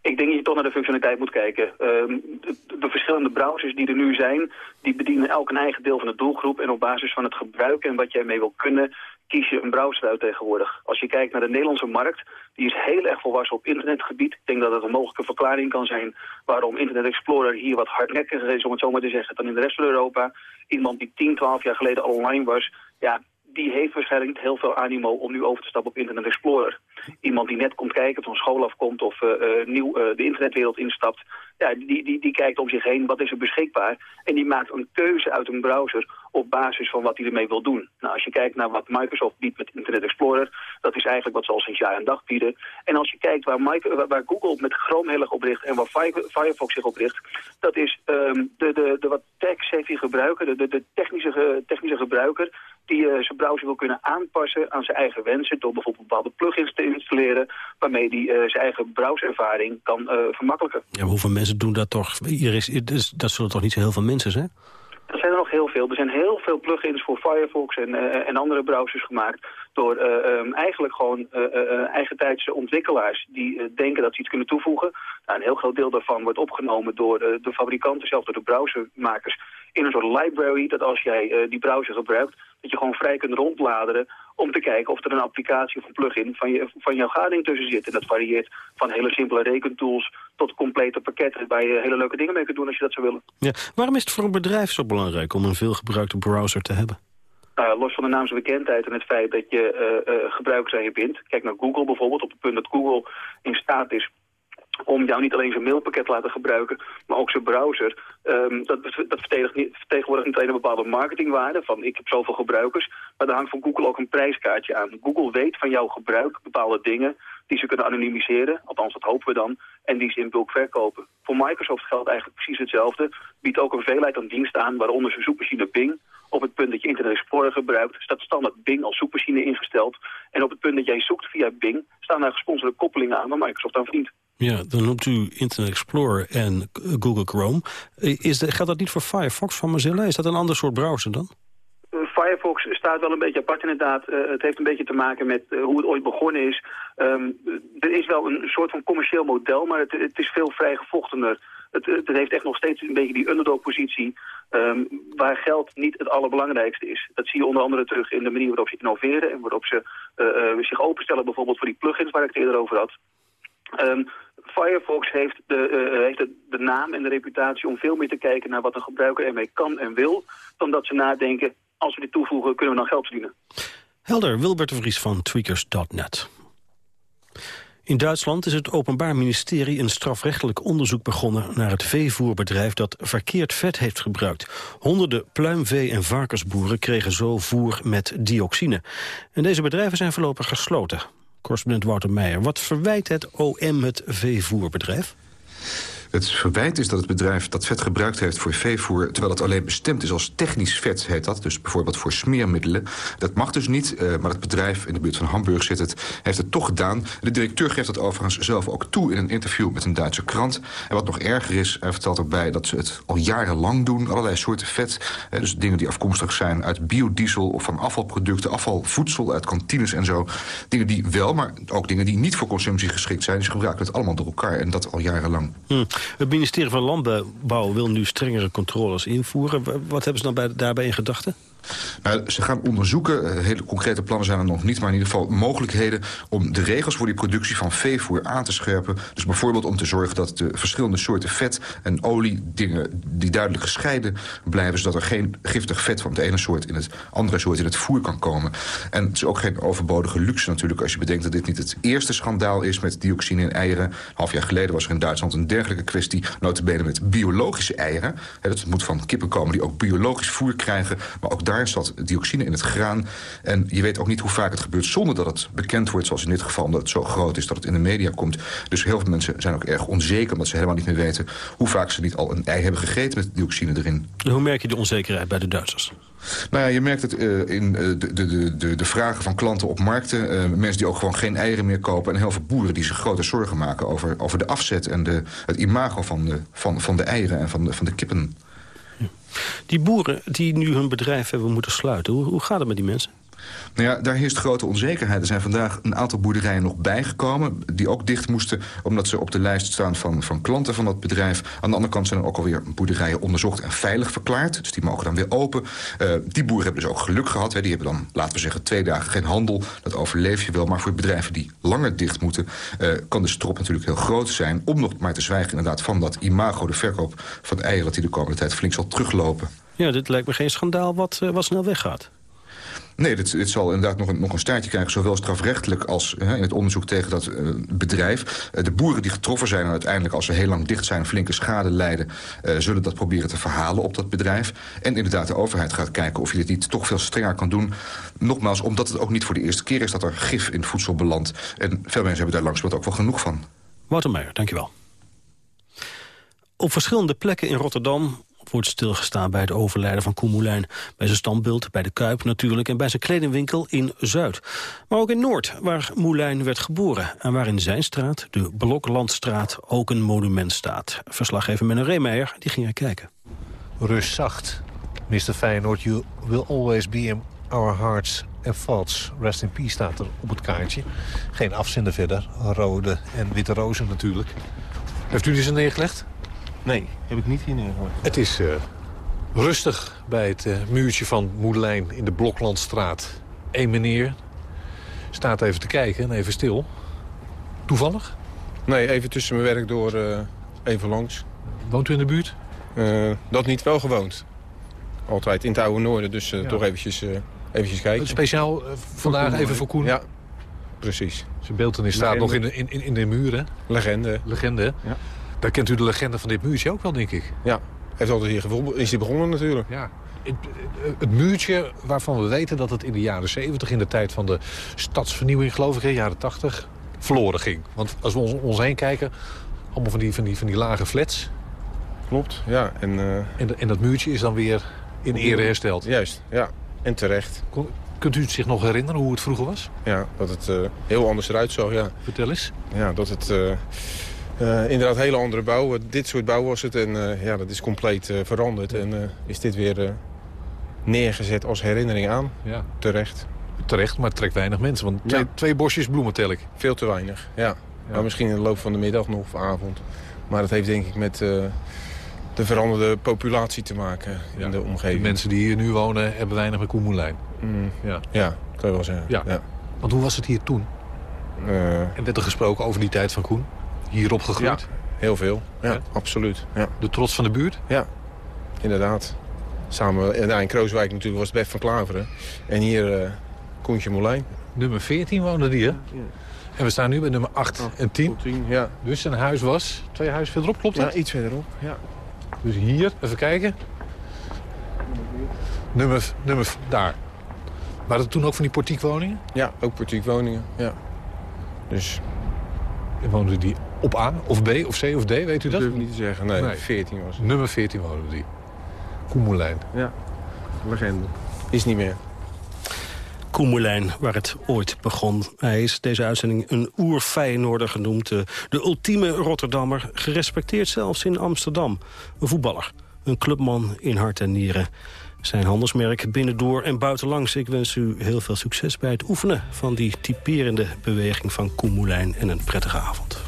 S13: Ik denk dat je toch naar de functionaliteit moet kijken. Um, de, de, verschillende browsers die er nu zijn... die bedienen elk een eigen deel van de doelgroep... en op basis van het gebruik en wat jij mee wil kunnen kies je een browser uit tegenwoordig. Als je kijkt naar de Nederlandse markt, die is heel erg volwassen op internetgebied. Ik denk dat het een mogelijke verklaring kan zijn waarom Internet Explorer hier wat hardnekkiger is, om het zo maar te zeggen, dan in de rest van Europa. Iemand die 10, 12 jaar geleden al online was, ja, die heeft waarschijnlijk heel veel animo om nu over te stappen op Internet Explorer. Iemand die net komt kijken, van school afkomt of uh, uh, nieuw uh, de internetwereld instapt, ja, die, die, die kijkt om zich heen, wat is er beschikbaar? En die maakt een keuze uit een browser op basis van wat hij ermee wil doen. Nou, als je kijkt naar wat Microsoft biedt met Internet Explorer, dat is eigenlijk wat ze al sinds jaar en dag bieden. En als je kijkt waar, waar Google met Chrome heel erg op richt en waar Firefox zich op richt, dat is um, de, de, de wat tech-savvy gebruiker, de, de, technische, technische gebruiker, die uh, zijn browser wil kunnen aanpassen aan zijn eigen wensen... door bijvoorbeeld bepaalde plugins te installeren... waarmee hij uh, zijn eigen browserervaring kan uh, vermakkelijken.
S6: Ja, hoeveel mensen doen dat toch? Hier is, is, dat zullen toch niet zo heel veel mensen zijn?
S13: Er zijn er nog heel veel. Er zijn heel veel plugins voor Firefox en, uh, en andere browsers gemaakt... door uh, um, eigenlijk gewoon uh, eigentijdse ontwikkelaars die denken dat ze iets kunnen toevoegen. Nou, een heel groot deel daarvan wordt opgenomen door de fabrikanten zelf, door de browsermakers... in een soort library, dat als jij die browser gebruikt... dat je gewoon vrij kunt rondbladeren om te kijken of er een applicatie of een plugin van, je, van jouw gading tussen zit. En dat varieert van hele simpele rekentools tot complete pakketten... waar je hele leuke dingen mee kunt doen als je dat zou willen.
S6: Ja. Waarom is het voor een bedrijf zo belangrijk om een veelgebruikte browser te hebben?
S13: Nou, los van de naamsbekendheid en het feit dat je uh, uh, gebruikers aan je bindt. Kijk naar Google bijvoorbeeld, op het punt dat Google in staat is om jou niet alleen zijn mailpakket te laten gebruiken, maar ook zijn browser. Um, dat, dat vertegenwoordigt niet alleen een bepaalde marketingwaarde van ik heb zoveel gebruikers, maar er hangt van Google ook een prijskaartje aan. Google weet van jouw gebruik bepaalde dingen die ze kunnen anonimiseren, althans dat hopen we dan, en die ze in bulk verkopen. Voor Microsoft geldt eigenlijk precies hetzelfde, biedt ook een veelheid aan diensten aan, waaronder zijn zoekmachine Bing. Op het punt dat je Internet Explorer gebruikt, staat standaard Bing als zoekmachine ingesteld. En op het punt dat jij zoekt via Bing, staan daar gesponsorde koppelingen aan waar Microsoft aan verdient.
S6: Ja, dan noemt u Internet Explorer en Google Chrome. Is de, geldt dat niet voor Firefox van Mozilla? Is dat een ander soort browser dan?
S13: Firefox staat wel een beetje apart inderdaad. Uh, het heeft een beetje te maken met hoe het ooit begonnen is. Um, er is wel een soort van commercieel model, maar het, het is veel vrijgevochtener. Het, het, heeft echt nog steeds een beetje die underdog-positie... Um, waar geld niet het allerbelangrijkste is. Dat zie je onder andere terug in de manier waarop ze innoveren... en waarop ze zich openstellen bijvoorbeeld voor die plugins waar ik het eerder over had. Um, Firefox heeft, de, uh, heeft de, de, naam en de reputatie om veel meer te kijken naar wat een gebruiker ermee kan en wil, dan dat ze nadenken, als we dit toevoegen, kunnen we dan geld verdienen.
S6: Helder, Wilbert de Vries van Tweakers.net. In Duitsland is het Openbaar Ministerie een strafrechtelijk onderzoek begonnen naar het veevoerbedrijf dat verkeerd vet heeft gebruikt. Honderden pluimvee- en varkensboeren kregen zo voer met dioxine. En deze bedrijven zijn voorlopig gesloten. Correspondent Wouter Meijer, wat verwijt het OM het veevoerbedrijf?
S14: Het verwijt is dat het bedrijf dat vet gebruikt heeft voor veevoer... terwijl het alleen bestemd is als technisch vet, heet dat. Dus bijvoorbeeld voor smeermiddelen. Dat mag dus niet, uh, maar het bedrijf in de buurt van Hamburg zit het... heeft het toch gedaan. De directeur geeft dat overigens zelf ook toe... in een interview met een Duitse krant. En wat nog erger is, hij vertelt ook bij dat ze het al jarenlang doen. Allerlei soorten vet. Uh, dus dingen die afkomstig zijn uit biodiesel... of van afvalproducten, afvalvoedsel uit kantines en zo. Dingen die wel, maar ook dingen die niet voor consumptie geschikt zijn. Ze gebruiken het allemaal door elkaar en dat al jarenlang.
S6: Hm. Het ministerie van Landbouw wil nu strengere controles invoeren. Wat hebben ze dan bij, daarbij in gedachten?
S14: Nou, ze gaan onderzoeken, eh, hele concrete plannen zijn er nog niet... maar in ieder geval mogelijkheden om de regels voor die productie van veevoer aan te scherpen. Dus bijvoorbeeld om te zorgen dat de verschillende soorten vet en olie... dingen die duidelijk gescheiden blijven... zodat er geen giftig vet van de ene soort in het andere soort in het voer kan komen. En het is ook geen overbodige luxe natuurlijk... als je bedenkt dat dit niet het eerste schandaal is met dioxine in eieren. Een half jaar geleden was er in Duitsland een dergelijke kwestie... notabene met biologische eieren. Het moet van kippen komen die ook biologisch voer krijgen... maar ook daar zat dioxine in het graan. En je weet ook niet hoe vaak het gebeurt zonder dat het bekend wordt... zoals in dit geval, omdat het zo groot is dat het in de media komt. Dus heel veel mensen zijn ook erg onzeker... omdat ze helemaal niet meer weten hoe vaak ze niet al een ei hebben gegeten... met dioxine erin.
S6: hoe merk je de onzekerheid bij de Duitsers?
S14: Nou ja, je merkt het uh, in uh, de, de, de, de vragen van klanten op markten. Uh, mensen die ook gewoon geen eieren meer kopen. En heel veel boeren die zich grote zorgen maken over, over de afzet... en de, het imago van de, van, van de eieren en van de, van de kippen.
S6: Die boeren die nu hun bedrijf hebben moeten sluiten, hoe, gaat het met die mensen?
S14: Nou ja, daar heerst grote onzekerheid. Er zijn vandaag een aantal boerderijen nog bijgekomen... die ook dicht moesten omdat ze op de lijst staan van, van klanten van dat bedrijf. Aan de andere kant zijn er ook alweer boerderijen onderzocht en veilig verklaard. Dus die mogen dan weer open. Uh, die boeren hebben dus ook geluk gehad. Hè. Die hebben dan, laten we zeggen, twee dagen geen handel. Dat overleef je wel. Maar voor bedrijven die langer dicht moeten... Uh, kan de strop natuurlijk heel groot zijn. Om nog maar te zwijgen inderdaad van dat imago, de verkoop van eieren... dat die de komende tijd flink zal teruglopen.
S6: Ja, dit lijkt me geen schandaal wat, uh, wat snel weggaat.
S14: Nee, dit, zal inderdaad nog een, nog een staartje krijgen... zowel strafrechtelijk als hè, in het onderzoek tegen dat uh, bedrijf. Uh, de boeren die getroffen zijn en uiteindelijk als ze heel lang dicht zijn... flinke schade lijden, uh, zullen dat proberen te verhalen op dat bedrijf. En inderdaad, de overheid gaat kijken of je dit niet toch veel strenger kan doen. Nogmaals, omdat het ook niet voor de eerste keer is... dat er gif in voedsel belandt. En veel mensen hebben daar langzamerhand ook wel genoeg van.
S6: Wouter Meijer, dankjewel. Op verschillende plekken in Rotterdam wordt stilgestaan bij het overlijden van Koen Moulijn. Bij zijn standbeeld, bij de Kuip natuurlijk en bij zijn kledingwinkel in Zuid. Maar ook in Noord, waar Moulijn werd geboren... en waar in zijn straat, de Bloklandstraat, ook een monument staat. Verslaggever Menno Reemeijer, die ging er kijken.
S15: Rust zacht. Mr. Feyenoord, you will always be in our hearts and thoughts. Rest in peace staat er op het kaartje. Geen afzender verder. Rode en witte rozen natuurlijk. Heeft u die ze neergelegd?
S16: Nee, heb ik niet hier neergelegd.
S15: Het is uh, rustig bij het uh, muurtje van Moulijn in de Bloklandstraat. Eén meneer staat even te kijken en even stil. Toevallig?
S16: Nee, even tussen mijn werk door uh, even langs.
S15: Woont u in de buurt?
S16: dat niet, wel gewoond. Altijd in het oude noorden, dus ja. toch eventjes, eventjes kijken.
S15: Speciaal vandaag even voor Koen?
S16: Ja, precies.
S15: Zijn beeldenis staat nog in de, in, in de muren.
S16: Legende.
S15: Legende, ja. Daar kent u de legende van dit muurtje ook wel, denk ik.
S16: Ja, heeft altijd hier is hij begonnen natuurlijk.
S15: Ja. Het, het, muurtje waarvan we weten dat het in de jaren 70... in de tijd van de stadsvernieuwing, geloof ik, in de jaren 80... verloren ging. Want als we ons, ons heen kijken, allemaal van die, van die, van die lage flats.
S16: Klopt, ja. En, uh...
S15: en, en dat muurtje is dan weer in ere hersteld.
S16: Juist, ja. En terecht.
S15: Kon, kunt u zich nog herinneren hoe het vroeger was?
S16: Ja, dat het uh, heel anders eruit zag, ja.
S15: Vertel eens.
S16: Ja, dat het... Uh... Uh, inderdaad hele andere bouw. Dit soort bouw was het en uh, ja, dat is compleet uh, veranderd. En is dit weer neergezet als herinnering aan.
S15: Ja.
S16: Terecht.
S15: Terecht, maar het trekt weinig mensen. Want twee, ja. twee bosjes bloemen tel ik.
S16: Veel te weinig, ja. ja. Maar misschien in de loop van de middag nog of avond. Maar dat heeft denk ik met de veranderde populatie te maken ja. in de omgeving.
S15: De mensen die hier nu wonen hebben weinig met Koemoelijn.
S16: Mm. Ja. ja, kan je wel zeggen.
S15: Ja. Want hoe was het hier toen? en werd er gesproken over die tijd van Koen? Hier opgegroeid?
S16: Ja, heel veel. Ja, ja, absoluut. Ja.
S15: De trots van de buurt?
S16: Ja, inderdaad. Samen, ja, in Krooswijk natuurlijk was het Bef van Klaveren. En hier uh, Koentje Molijn.
S15: Nummer 14 woonde die, hè? Ja. En we staan nu bij nummer 8 oh, en 10.
S16: 10 ja.
S15: Dus zijn huis was twee huizen verderop, klopt dat?
S16: Ja, iets verderop, ja.
S15: Dus hier, even kijken. Nummer, nummer daar. Waren er toen ook van die portiekwoningen?
S16: Ja, ook portiekwoningen, ja. Dus...
S15: En woonden die op A of B of C of D, weet u dat?
S16: Dat durf ik niet te zeggen, nee, nee. 14 was het.
S15: Nummer 14 wonen die. Koemelijn.
S16: Ja, legende. Is niet meer.
S6: Koemelijn, waar het ooit begon. Hij is deze uitzending een oer-Feyenoorder genoemd. De, de ultieme Rotterdammer, gerespecteerd zelfs in Amsterdam. Een voetballer, een clubman in hart en nieren. Zijn handelsmerk binnendoor en buitenlangs. Ik wens u heel veel succes bij het oefenen van die typerende beweging van Koemelijn en een prettige avond.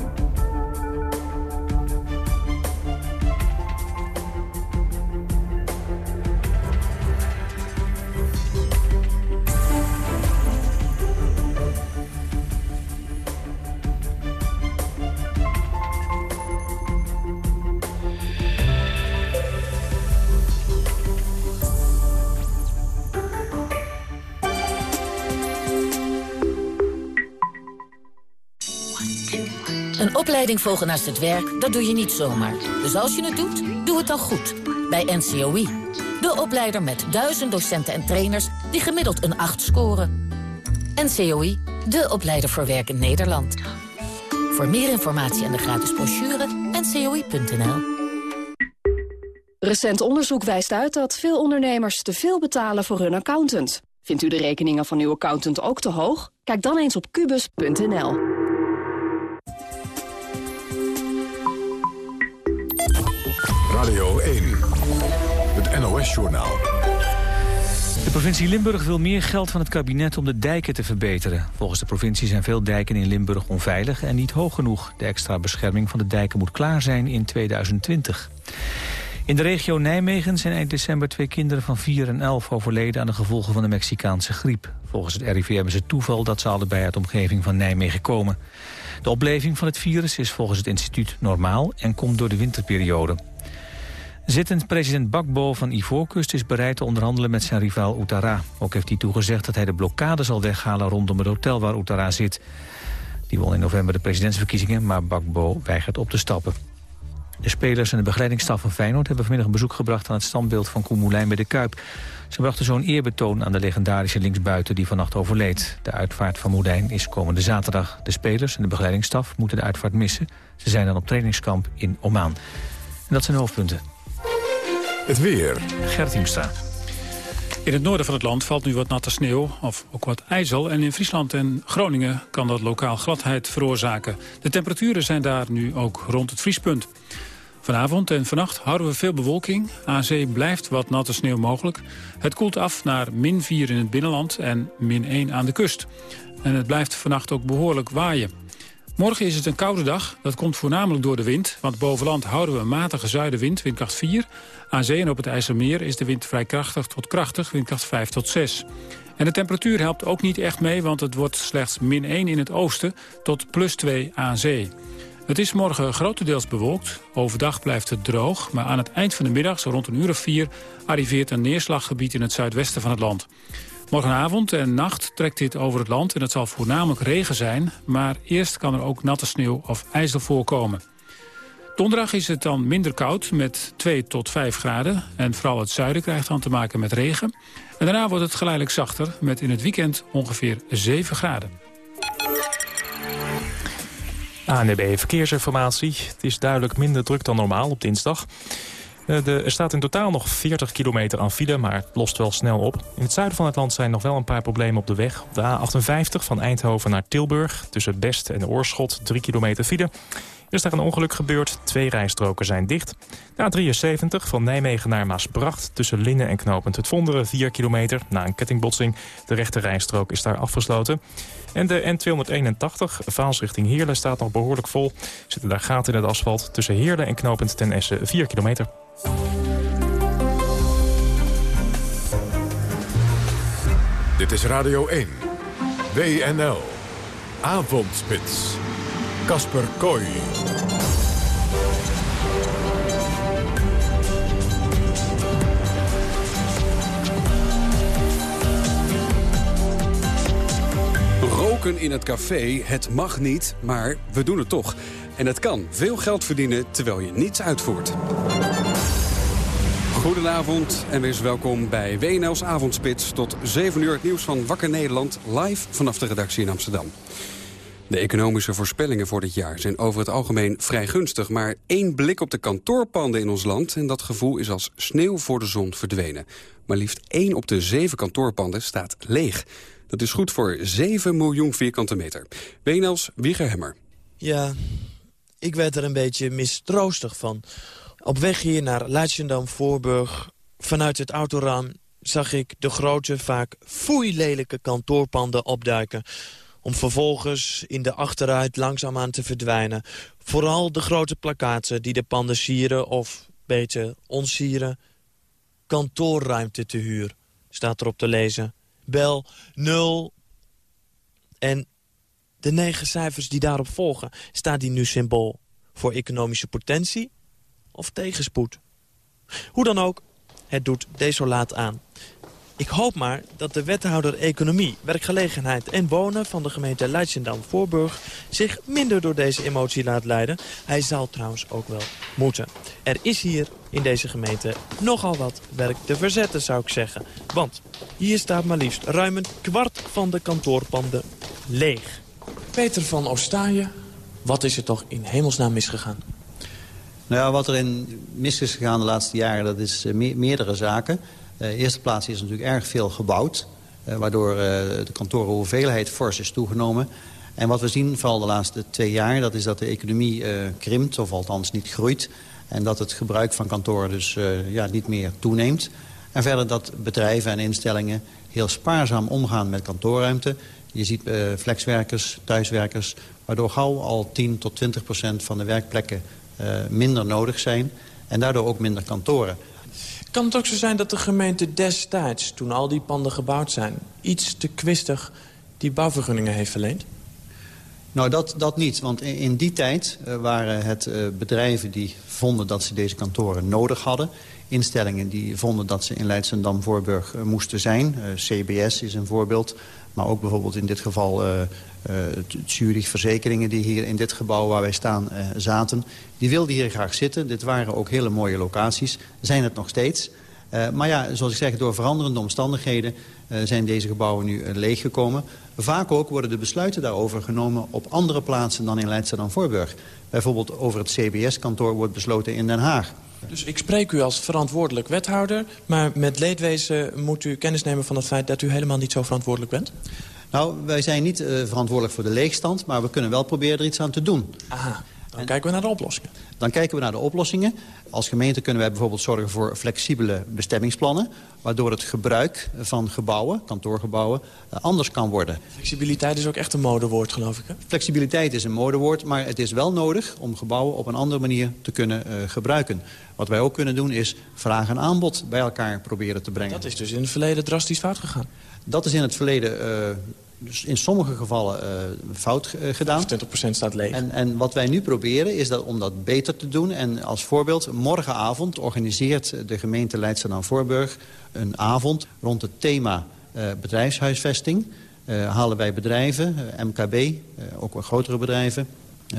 S17: Opleiding volgen naast het werk, dat doe je niet zomaar. Dus als je het doet, doe het dan goed. Bij NCOI. De opleider met duizend docenten en trainers die gemiddeld een 8 scoren. NCOI, de opleider voor werk in Nederland. Voor meer informatie en de gratis brochure, ncoi.nl.
S18: Recent onderzoek wijst uit dat veel ondernemers te veel betalen voor hun accountant. Vindt u de rekeningen van uw accountant ook te hoog? Kijk dan eens op kubus.nl.
S1: Radio 1, het NOS-journaal.
S2: De provincie Limburg wil meer geld van het kabinet om de dijken te verbeteren. Volgens de provincie zijn veel dijken in Limburg onveilig en niet hoog genoeg. De extra bescherming van de dijken moet klaar zijn in 2020. In de regio Nijmegen zijn eind december twee kinderen van 4 en 11 overleden aan de gevolgen van de Mexicaanse griep. Volgens het RIVM is het toeval dat ze allebei uit de omgeving van Nijmegen komen. De opleving van het virus is volgens het instituut normaal en komt door de winterperiode. Zittend president Bakbo van Ivoorkust is bereid te onderhandelen met zijn rivaal Ouattara. Ook heeft hij toegezegd dat hij de blokkade zal weghalen rondom het hotel waar Ouattara zit. Die won in november de presidentsverkiezingen, maar Bakbo weigert op te stappen. De spelers en de begeleidingsstaf van Feyenoord hebben vanmiddag een bezoek gebracht aan het standbeeld van Koen Moulijn bij de Kuip. Ze brachten zo'n eerbetoon aan de legendarische linksbuiten die vannacht overleed. De uitvaart van Moulijn is komende zaterdag. De spelers en de begeleidingsstaf moeten de uitvaart missen. Ze zijn dan op trainingskamp in Oman. En dat zijn de hoofdpunten.
S1: Het weer.
S2: Gert.
S19: In het noorden van het land valt nu wat natte sneeuw of ook wat ijzel. En in Friesland en Groningen kan dat lokaal gladheid veroorzaken. De temperaturen zijn daar nu ook rond het vriespunt. Vanavond en vannacht houden we veel bewolking. Aan zee blijft wat natte sneeuw mogelijk. Het koelt af naar min 4 in het binnenland en min 1 aan de kust. En het blijft vannacht ook behoorlijk waaien. Morgen is het een koude dag. Dat komt voornamelijk door de wind. Want bovenland houden we een matige zuidenwind, windkracht 4. Aan zee en op het IJsselmeer is de wind vrij krachtig tot krachtig, windkracht 5 tot 6. En de temperatuur helpt ook niet echt mee, want het wordt slechts min 1 in het oosten tot plus 2 aan zee. Het is morgen grotendeels bewolkt. Overdag blijft het droog, maar aan het eind van de middag, zo rond een uur of vier... arriveert een neerslaggebied in het zuidwesten van het land. Morgenavond en nacht trekt dit over het land en het zal voornamelijk regen zijn... maar eerst kan er ook natte sneeuw of ijzel voorkomen. Donderdag is het dan minder koud met 2 tot 5 graden. En vooral het zuiden krijgt dan te maken met regen. En daarna wordt het geleidelijk zachter met in het weekend ongeveer 7 graden.
S3: ANB Verkeersinformatie. Het is duidelijk minder druk dan normaal op dinsdag. Eh, er staat in totaal nog 40 kilometer aan file, maar het lost wel snel op. In het zuiden van het land zijn nog wel een paar problemen op de weg. Op de A58 van Eindhoven naar Tilburg, tussen Best en Oorschot, 3 kilometer file. Er is daar een ongeluk gebeurd, twee rijstroken zijn dicht. De A73 van Nijmegen naar Maasbracht, tussen Linnen en Knopend het Vonderen, 4 kilometer. Na een kettingbotsing, de rechte rijstrook is daar afgesloten. En de N281, Vaals richting Heerlen, staat nog behoorlijk vol. Zitten daar gaten in het asfalt tussen Heerlen en Knopend ten Essen 4 kilometer.
S1: Dit is Radio 1. WNL. Avondspits. Kasper Kooi.
S20: Roken in het café, het mag niet, maar we doen het toch. En het kan veel geld verdienen terwijl je niets uitvoert. Goedenavond en wees welkom bij WNL's Avondspits. Tot 7 uur het nieuws van Wakker Nederland, live vanaf de redactie in Amsterdam. De economische voorspellingen voor dit jaar zijn over het algemeen vrij gunstig... maar één blik op de kantoorpanden in ons land... en dat gevoel is als sneeuw voor de zon verdwenen. Maar liefst één op de zeven kantoorpanden staat leeg. Dat is goed voor 7 miljoen vierkante meter. WNL's Wiegerhemmer.
S21: Ja, ik werd er een beetje mistroostig van. Op weg hier naar Leidschendam-Voorburg, vanuit het autoraam... zag ik de grote, vaak foeilelijke kantoorpanden opduiken... om vervolgens in de achteruit langzaamaan te verdwijnen. Vooral de grote plakaten die de panden sieren of, beter, onsieren... kantoorruimte te huur, staat erop te lezen. Bel 0 en de negen cijfers die daarop volgen, staat die nu symbool voor economische potentie of tegenspoed. Hoe dan ook, het doet desolaat aan. Ik hoop maar dat de wethouder Economie, Werkgelegenheid en Wonen... van de gemeente Leidschendam-Voorburg zich minder door deze emotie laat leiden. Hij zal trouwens ook wel moeten. Er is hier in deze gemeente nogal wat werk te verzetten, zou ik zeggen. Want hier staat maar liefst ruim een kwart van de kantoorpanden leeg. Peter van Oostaaien, wat is er toch in hemelsnaam misgegaan?
S22: Nou ja, wat er in mis is gegaan de laatste jaren, dat is uh, meerdere zaken. Uh, in eerste plaats is natuurlijk erg veel gebouwd. Uh, waardoor de kantorenhoeveelheid fors is toegenomen. En wat we zien, vooral de laatste twee jaar, dat is dat de economie krimpt, of althans niet groeit. En dat het gebruik van kantoren dus ja, niet meer toeneemt. En verder dat bedrijven en instellingen heel spaarzaam omgaan met kantoorruimte. Je ziet flexwerkers, thuiswerkers, waardoor gauw al 10 tot 20 procent van de werkplekken minder nodig zijn. En daardoor ook minder kantoren.
S21: Kan het ook zo zijn dat de gemeente destijds, toen al die panden gebouwd zijn... iets te kwistig die bouwvergunningen heeft verleend?
S22: Nou, dat, dat niet. Want in, die tijd uh, waren het uh, bedrijven die vonden dat ze deze kantoren nodig hadden. Instellingen die vonden dat ze in Leidschendam-Voorburg uh, moesten zijn. CBS is een voorbeeld. Maar ook bijvoorbeeld in dit geval uh, Zurich Verzekeringen die hier in dit gebouw waar wij staan uh, zaten. Die wilden hier graag zitten. Dit waren ook hele mooie locaties. Zijn het nog steeds. Uh, maar ja, zoals ik zeg, door veranderende omstandigheden zijn deze gebouwen nu leeggekomen. Vaak ook worden de besluiten daarover genomen op andere plaatsen dan in Leidschendam-Voorburg. Bijvoorbeeld over het CBS-kantoor wordt besloten in Den Haag.
S21: Dus ik spreek u als verantwoordelijk wethouder... maar met leedwezen moet u kennis nemen van het feit dat u helemaal niet zo verantwoordelijk bent?
S22: Nou, wij zijn niet uh, verantwoordelijk voor de leegstand... maar we kunnen wel proberen er iets aan te doen.
S21: Aha, dan en, kijken we naar de oplossingen.
S22: Dan kijken we naar de oplossingen. Als gemeente kunnen wij bijvoorbeeld zorgen voor flexibele bestemmingsplannen... waardoor het gebruik van gebouwen, kantoorgebouwen, uh, anders kan worden.
S21: Flexibiliteit is ook echt een modewoord, geloof ik, hè?
S22: Flexibiliteit is een modewoord, maar het is wel nodig... om gebouwen op een andere manier te kunnen uh, gebruiken. Wat wij ook kunnen doen is vraag en aanbod bij elkaar proberen te brengen.
S21: Dat is dus in het verleden drastisch fout gegaan.
S22: Dat is in het verleden uh, dus in sommige gevallen uh, fout uh, gedaan.
S21: 20% staat leeg.
S22: En, en wat wij nu proberen is dat, om dat beter te doen. En als voorbeeld, morgenavond organiseert de gemeente Leidschendam-Voorburg... een avond rond het thema bedrijfshuisvesting. halen wij bedrijven, MKB, ook wel grotere bedrijven,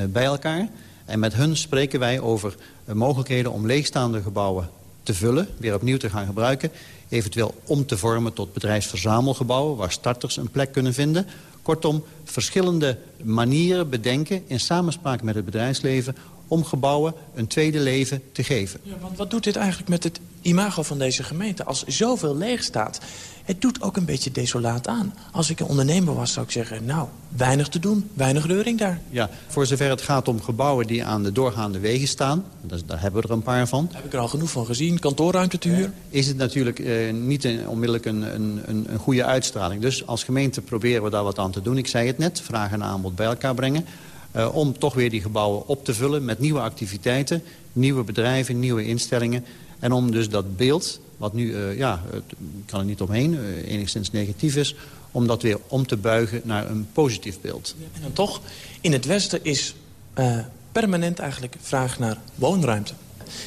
S22: bij elkaar. En met hun spreken wij over mogelijkheden om leegstaande gebouwen te vullen, weer opnieuw te gaan gebruiken. Eventueel om te vormen tot bedrijfsverzamelgebouwen... waar starters een plek kunnen vinden. Kortom, verschillende manieren bedenken in samenspraak met het bedrijfsleven om gebouwen een tweede leven te geven.
S21: Ja, want wat doet dit eigenlijk met het imago van deze gemeente? Als zoveel leeg staat, het doet ook een beetje desolaat aan. Als ik een ondernemer was, zou ik zeggen, nou, weinig te doen, weinig reuring daar.
S22: Ja, voor zover het gaat om gebouwen die aan de doorgaande wegen staan... daar hebben we er een paar van.
S21: Daar heb ik er al genoeg van gezien, kantoorruimte te huur.
S22: Is het natuurlijk eh, niet een, onmiddellijk een, een, een goede uitstraling. Dus als gemeente proberen we daar wat aan te doen. Ik zei het net, vraag en aanbod bij elkaar brengen. Uh, om toch weer die gebouwen op te vullen met nieuwe activiteiten... nieuwe bedrijven, nieuwe instellingen. En om dus dat beeld, wat nu, uh, ja, ik kan er niet omheen, uh, enigszins negatief is... om dat weer om te buigen naar een positief beeld.
S21: Ja, en dan toch, in het Westen is permanent eigenlijk vraag naar woonruimte.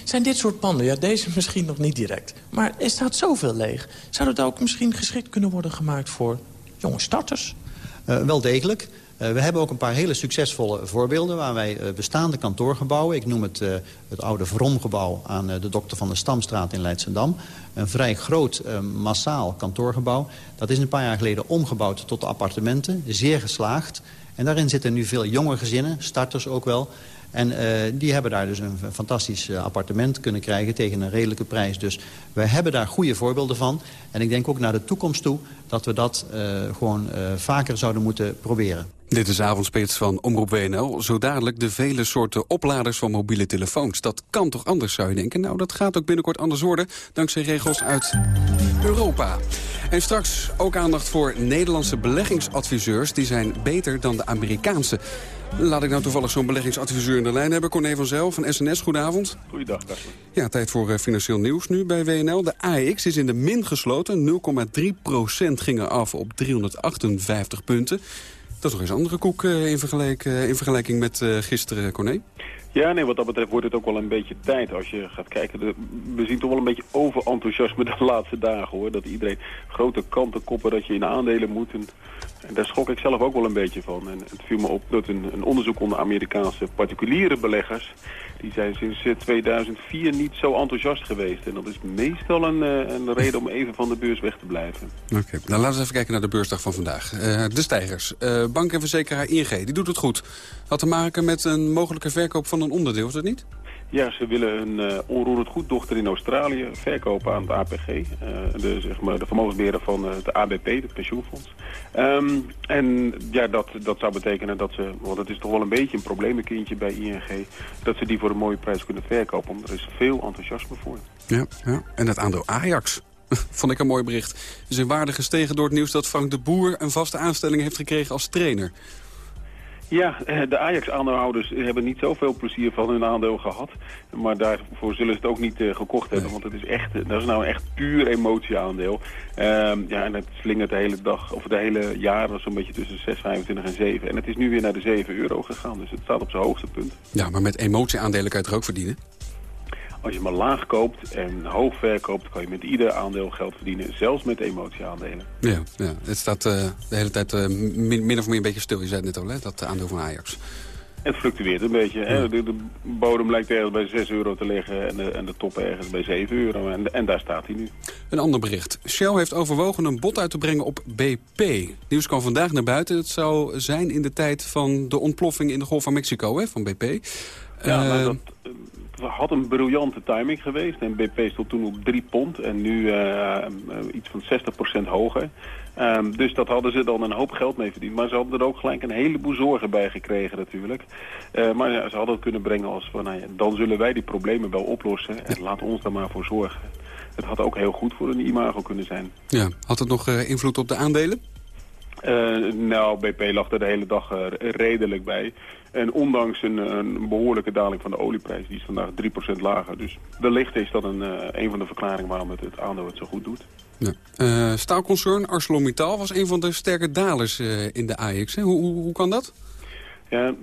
S21: Zijn dit soort panden, ja deze misschien nog niet direct... maar er staat zoveel leeg. Zou dat ook misschien geschikt kunnen worden gemaakt voor jonge starters?
S22: wel degelijk. Uh, we hebben ook een paar hele succesvolle voorbeelden... waar wij uh, bestaande kantoorgebouwen... ik noem het, uh, het oude Vromgebouw aan de Dokter van de Stamstraat in Leidschendam... een vrij groot, massaal kantoorgebouw. Dat is een paar jaar geleden omgebouwd tot appartementen. Zeer geslaagd. En daarin zitten nu veel jonge gezinnen, starters ook wel... En die hebben daar dus een fantastisch appartement kunnen krijgen tegen een redelijke prijs. Dus we hebben daar goede voorbeelden van. En ik denk ook naar de toekomst toe dat we dat gewoon vaker zouden moeten proberen.
S20: Dit is Avondspits van Omroep WNL. Zo dadelijk de vele soorten opladers van mobiele telefoons. Dat kan toch anders, zou je denken? Nou, dat gaat ook binnenkort anders worden, dankzij regels uit Europa. En straks ook aandacht voor Nederlandse beleggingsadviseurs. Die zijn beter dan de Amerikaanse. Laat ik nou toevallig zo'n beleggingsadviseur in de lijn hebben. Corné van Zel van SNS, goedenavond.
S23: Goeiedag.
S20: Ja, tijd voor uh, financieel nieuws nu bij WNL. De AEX is in de min gesloten. 0,3% ging af op 358 punten. Dat is nog eens andere koek uh, in, uh, in vergelijking met gisteren, Corné.
S24: Ja, nee, wat dat betreft wordt het ook wel een beetje tijd als je gaat kijken. We zien toch wel een beetje overenthousiasme de laatste dagen, hoor. Dat iedereen grote kanten koppen dat je in aandelen moet. En, daar schrok ik zelf ook wel een beetje van. En het viel me op dat een, een onderzoek onder Amerikaanse particuliere beleggers... die zijn sinds 2004 niet zo enthousiast geweest. En dat is meestal een, een reden om even van de beurs weg te blijven.
S20: Oké, nou laten we even kijken naar de beursdag van vandaag. Uh, de stijgers. Bank en verzekeraar ING, die doet het goed. Had te maken met een mogelijke verkoop van een onderdeel, is dat niet?
S24: Ja, ze willen een uh, onroerend goeddochter in Australië verkopen aan het APG. Uh, de, zeg maar, de vermogensbeheerder van uh, de ABP, het pensioenfonds. Um, en ja, dat, dat zou betekenen dat ze, want het is toch wel een beetje een probleemkindje bij ING... dat ze die voor een mooie prijs kunnen verkopen. Want er is veel enthousiasme voor.
S20: Ja, ja. en het aandeel Ajax. Vond ik een mooi bericht. In waarde gestegen door het nieuws dat Frank de Boer een vaste aanstelling heeft gekregen als trainer.
S24: Ja, de Ajax-aandeelhouders hebben niet zoveel plezier van hun aandeel gehad. Maar daarvoor zullen ze het ook niet uh, gekocht hebben. Want het is echt, dat is nou een echt puur emotieaandeel. Um, ja, en het slingert de hele dag, of de hele jaar zo'n beetje tussen 6, 25 en 7. En het is nu weer naar de 7 euro gegaan. Dus het staat op zijn hoogste punt.
S20: Ja, maar met emotieaandelen kan je het er ook verdienen?
S24: Als je maar laag koopt en hoog verkoopt, kan je met ieder aandeel geld verdienen. Zelfs met emotieaandelen.
S20: Ja, ja. het staat uh, de hele tijd uh, min, min, of meer een beetje stil. Je zei het net al, hè, dat aandeel van Ajax.
S24: Het fluctueert een beetje. Hè? De, de, bodem lijkt ergens bij 6 euro te liggen en de, en de top ergens bij 7 euro. En, en daar staat hij nu.
S20: Een ander bericht. Shell heeft overwogen een bod uit te brengen op BP. Nieuws kwam vandaag naar buiten. Het zou zijn in de tijd van de ontploffing in de Golf van Mexico hè, van BP.
S24: Ja, uh, dat had een briljante timing geweest. En BP stond toen op 3 pond en nu uh, iets van 60% hoger. Um, dus dat hadden ze dan een hoop geld mee verdiend. Maar ze hadden er ook gelijk een heleboel zorgen bij gekregen natuurlijk. Uh, maar ja, ze hadden het kunnen brengen als van, nou ja, dan zullen wij die problemen wel oplossen. En laat ons daar maar voor zorgen. Het had ook heel goed voor een imago kunnen zijn.
S20: Ja, had het nog invloed op de aandelen?
S24: Uh, nou, BP lag er de hele dag uh, redelijk bij. En ondanks een, een, behoorlijke daling van de olieprijs, die is vandaag 3% lager. Dus wellicht is dat een, uh, een van de verklaringen waarom het, aandeel het zo goed doet.
S20: Ja. Staalconcern ArcelorMittal was een van de sterke dalers in de AX. Hoe, hoe, kan dat?
S24: Ja,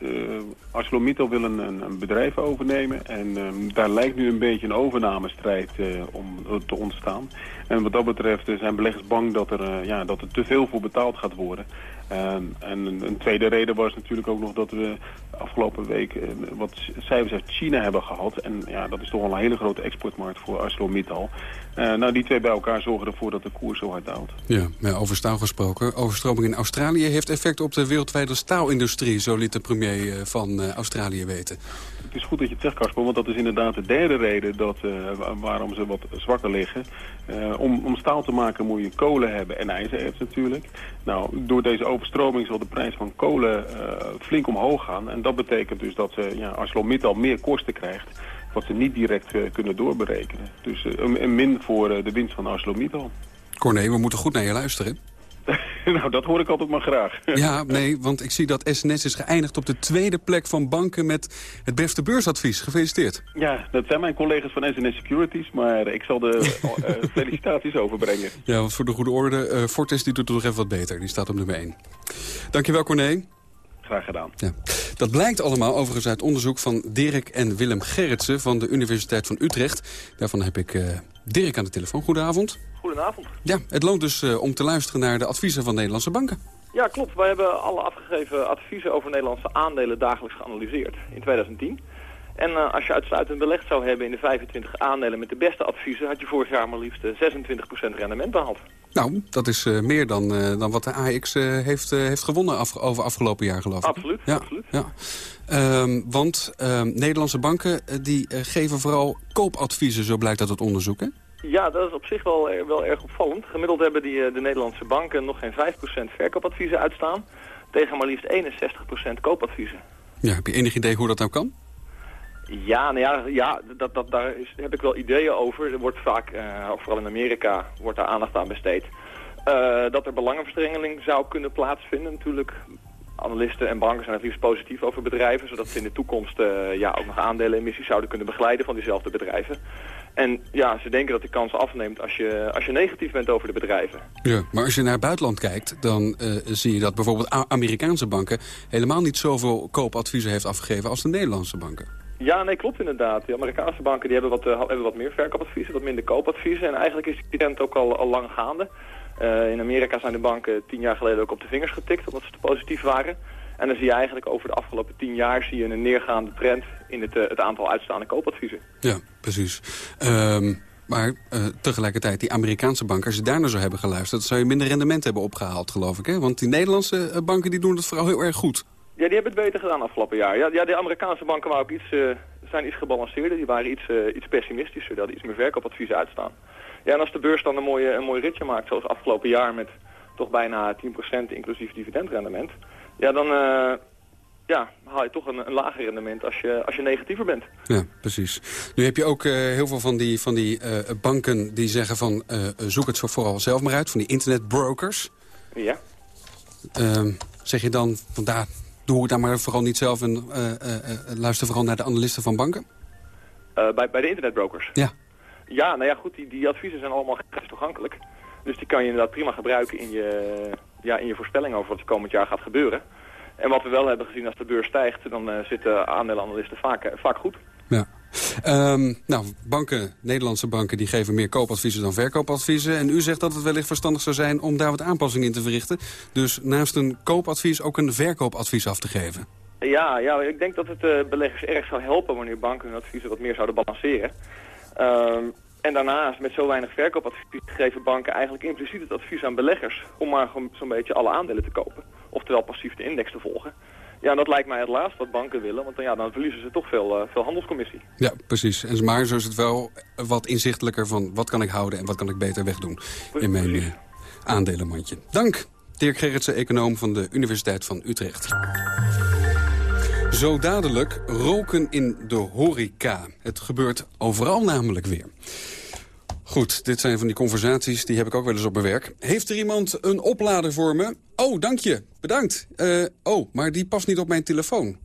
S24: uh, ArcelorMittal wil een, bedrijf overnemen en um, daar lijkt nu een beetje een overnamestrijd om te ontstaan. En wat dat betreft zijn beleggers bang dat er, ja, dat er te veel voor betaald gaat worden. Um, en een, tweede reden was natuurlijk ook nog dat we afgelopen week uh, wat cijfers uit China hebben gehad. En ja, dat is toch wel een hele grote exportmarkt voor ArcelorMittal. Uh, nou, die twee bij elkaar zorgen ervoor dat de koers zo hard daalt.
S20: Ja, ja, over staal gesproken. Overstroming in Australië heeft effect op de wereldwijde staalindustrie, zo liet de premier van uh, Australië weten.
S24: Het is goed dat je het zegt, Casper, want dat is inderdaad de derde reden dat, waarom ze wat zwakker liggen. om, om staal te maken moet je kolen hebben en ijzererts natuurlijk. Nou, door deze overstroming zal de prijs van kolen flink omhoog gaan. En dat betekent dus dat uh, ja, ArcelorMittal meer kosten krijgt... wat ze niet direct uh, kunnen doorberekenen. Dus een, een min voor de winst van ArcelorMittal.
S20: Corné, we moeten goed naar je luisteren.
S24: nou, dat hoor ik altijd maar graag.
S20: ja, nee, want ik zie dat SNS is geëindigd op de tweede plek van banken met het beste beursadvies. Gefeliciteerd.
S24: Ja, dat zijn mijn collega's van SNS Securities, maar ik zal de uh, felicitaties overbrengen.
S20: Ja, want voor de goede orde, uh, Fortis die doet het nog even wat beter. Die staat op nummer 1. Dankjewel, Corné.
S24: Graag gedaan.
S20: Ja. Dat blijkt allemaal overigens uit onderzoek van Dirk en Willem Gerritsen van de Universiteit van Utrecht. Daarvan heb ik uh, Dirk aan de telefoon. Goedenavond.
S23: Goedenavond.
S20: Ja, het loont dus uh, om te luisteren naar de adviezen van Nederlandse banken.
S23: Ja, klopt. Wij hebben alle afgegeven adviezen over Nederlandse aandelen dagelijks geanalyseerd in 2010. En uh, als je uitsluitend belegd zou hebben in de 25 aandelen met de beste adviezen... had je vorig jaar maar liefst 26% rendement behaald.
S20: Nou, dat is uh, meer dan, uh, dan wat de AX heeft, heeft gewonnen af, over afgelopen jaar, geloof ik.
S23: Absoluut,
S20: ja,
S23: absoluut.
S20: Ja. Um, want um, Nederlandse banken die geven vooral koopadviezen, zo blijkt uit het onderzoek, hè?
S23: Ja, dat is op zich wel, wel erg opvallend. Gemiddeld hebben die, de Nederlandse banken nog geen 5% verkoopadviezen uitstaan... tegen maar liefst 61% koopadviezen.
S20: Ja, heb je enig idee hoe dat nou kan?
S23: Ja, nou ja, ja dat, dat, daar is, heb ik wel ideeën over. Er wordt vaak, uh, vooral in Amerika, wordt daar aandacht aan besteed. Uh, dat er belangenverstrengeling zou kunnen plaatsvinden. Natuurlijk, analisten en banken zijn het liefst positief over bedrijven... zodat ze in de toekomst uh, ja, ook nog aandelenemissies zouden kunnen begeleiden van diezelfde bedrijven. En ja, ze denken dat die kans afneemt als je, als je negatief bent over de bedrijven.
S20: Ja, maar als je naar het buitenland kijkt, dan zie je dat bijvoorbeeld Amerikaanse banken helemaal niet zoveel koopadviezen heeft afgegeven als de Nederlandse banken.
S23: Ja, nee, klopt inderdaad. De Amerikaanse banken die hebben, wat, uh, hebben wat meer verkoopadviezen, wat minder koopadviezen. En eigenlijk is die trend ook al, al lang gaande. Uh, in Amerika zijn de banken tien jaar geleden ook op de vingers getikt, omdat ze te positief waren. En dan zie je eigenlijk over de afgelopen tien jaar zie je een neergaande trend in het, uh, het aantal uitstaande koopadviezen.
S20: Ja, precies. Um, maar tegelijkertijd, die Amerikaanse banken, als je daar naar zou hebben geluisterd... zou je minder rendement hebben opgehaald, geloof ik. Hè? Want die Nederlandse banken die doen het vooral heel erg goed.
S23: Ja, die hebben het beter gedaan afgelopen jaar. Ja, ja de Amerikaanse banken waren ook iets, uh, zijn iets gebalanceerder. Die waren iets, uh, iets pessimistischer. Die hadden iets meer verkoopadviezen uitstaan. Ja, en als de beurs dan een, mooie, een mooi ritje maakt, zoals afgelopen jaar... met toch bijna 10% inclusief dividendrendement... ja, dan uh, ja, haal je toch een, een lager rendement als je, als je negatiever bent.
S20: Ja, precies. Nu heb je ook heel veel van die, van die banken die zeggen van... Zoek het vooral zelf maar uit, van die internetbrokers.
S23: Ja.
S20: Ehm, zeg je dan, van daar, doe het daar maar vooral niet zelf... en luister vooral naar de analisten van banken?
S23: bij, bij de internetbrokers?
S20: Ja.
S23: Ja, nou ja, goed, die, die adviezen zijn allemaal gratis toegankelijk. Dus die kan je inderdaad prima gebruiken in je, ja, in je voorspelling over wat er komend jaar gaat gebeuren. En wat we wel hebben gezien als de beurs stijgt, dan uh, zitten aandelenanalisten vaak, vaak goed.
S20: Ja. Um, nou, banken, Nederlandse banken, die geven meer koopadviezen dan verkoopadviezen. En u zegt dat het wellicht verstandig zou zijn om daar wat aanpassingen in te verrichten. Dus naast een koopadvies ook een verkoopadvies af te geven.
S23: Ja, ja ik denk dat het uh, beleggers erg zou helpen wanneer banken hun adviezen wat meer zouden balanceren. Um, en daarnaast, met zo weinig verkoopadvies, geven banken eigenlijk impliciet het advies aan beleggers om maar zo'n beetje alle aandelen te kopen. Oftewel passief de index te volgen. Ja, dat lijkt mij het laatste wat banken willen, want dan, ja, dan verliezen ze toch veel, uh, veel handelscommissie.
S20: Ja, precies. En maar zo is het wel wat inzichtelijker van wat kan ik houden en wat kan ik beter wegdoen in mijn uh, aandelenmandje. Dank, Dirk Gerritsen, econoom van de Universiteit van Utrecht. Zo dadelijk roken in de horeca. Het gebeurt overal namelijk weer. Goed, dit zijn van die conversaties, die heb ik ook wel eens op mijn werk. Heeft er iemand een oplader voor me? Oh, dank je, bedankt. Uh, oh, maar die past niet op mijn telefoon.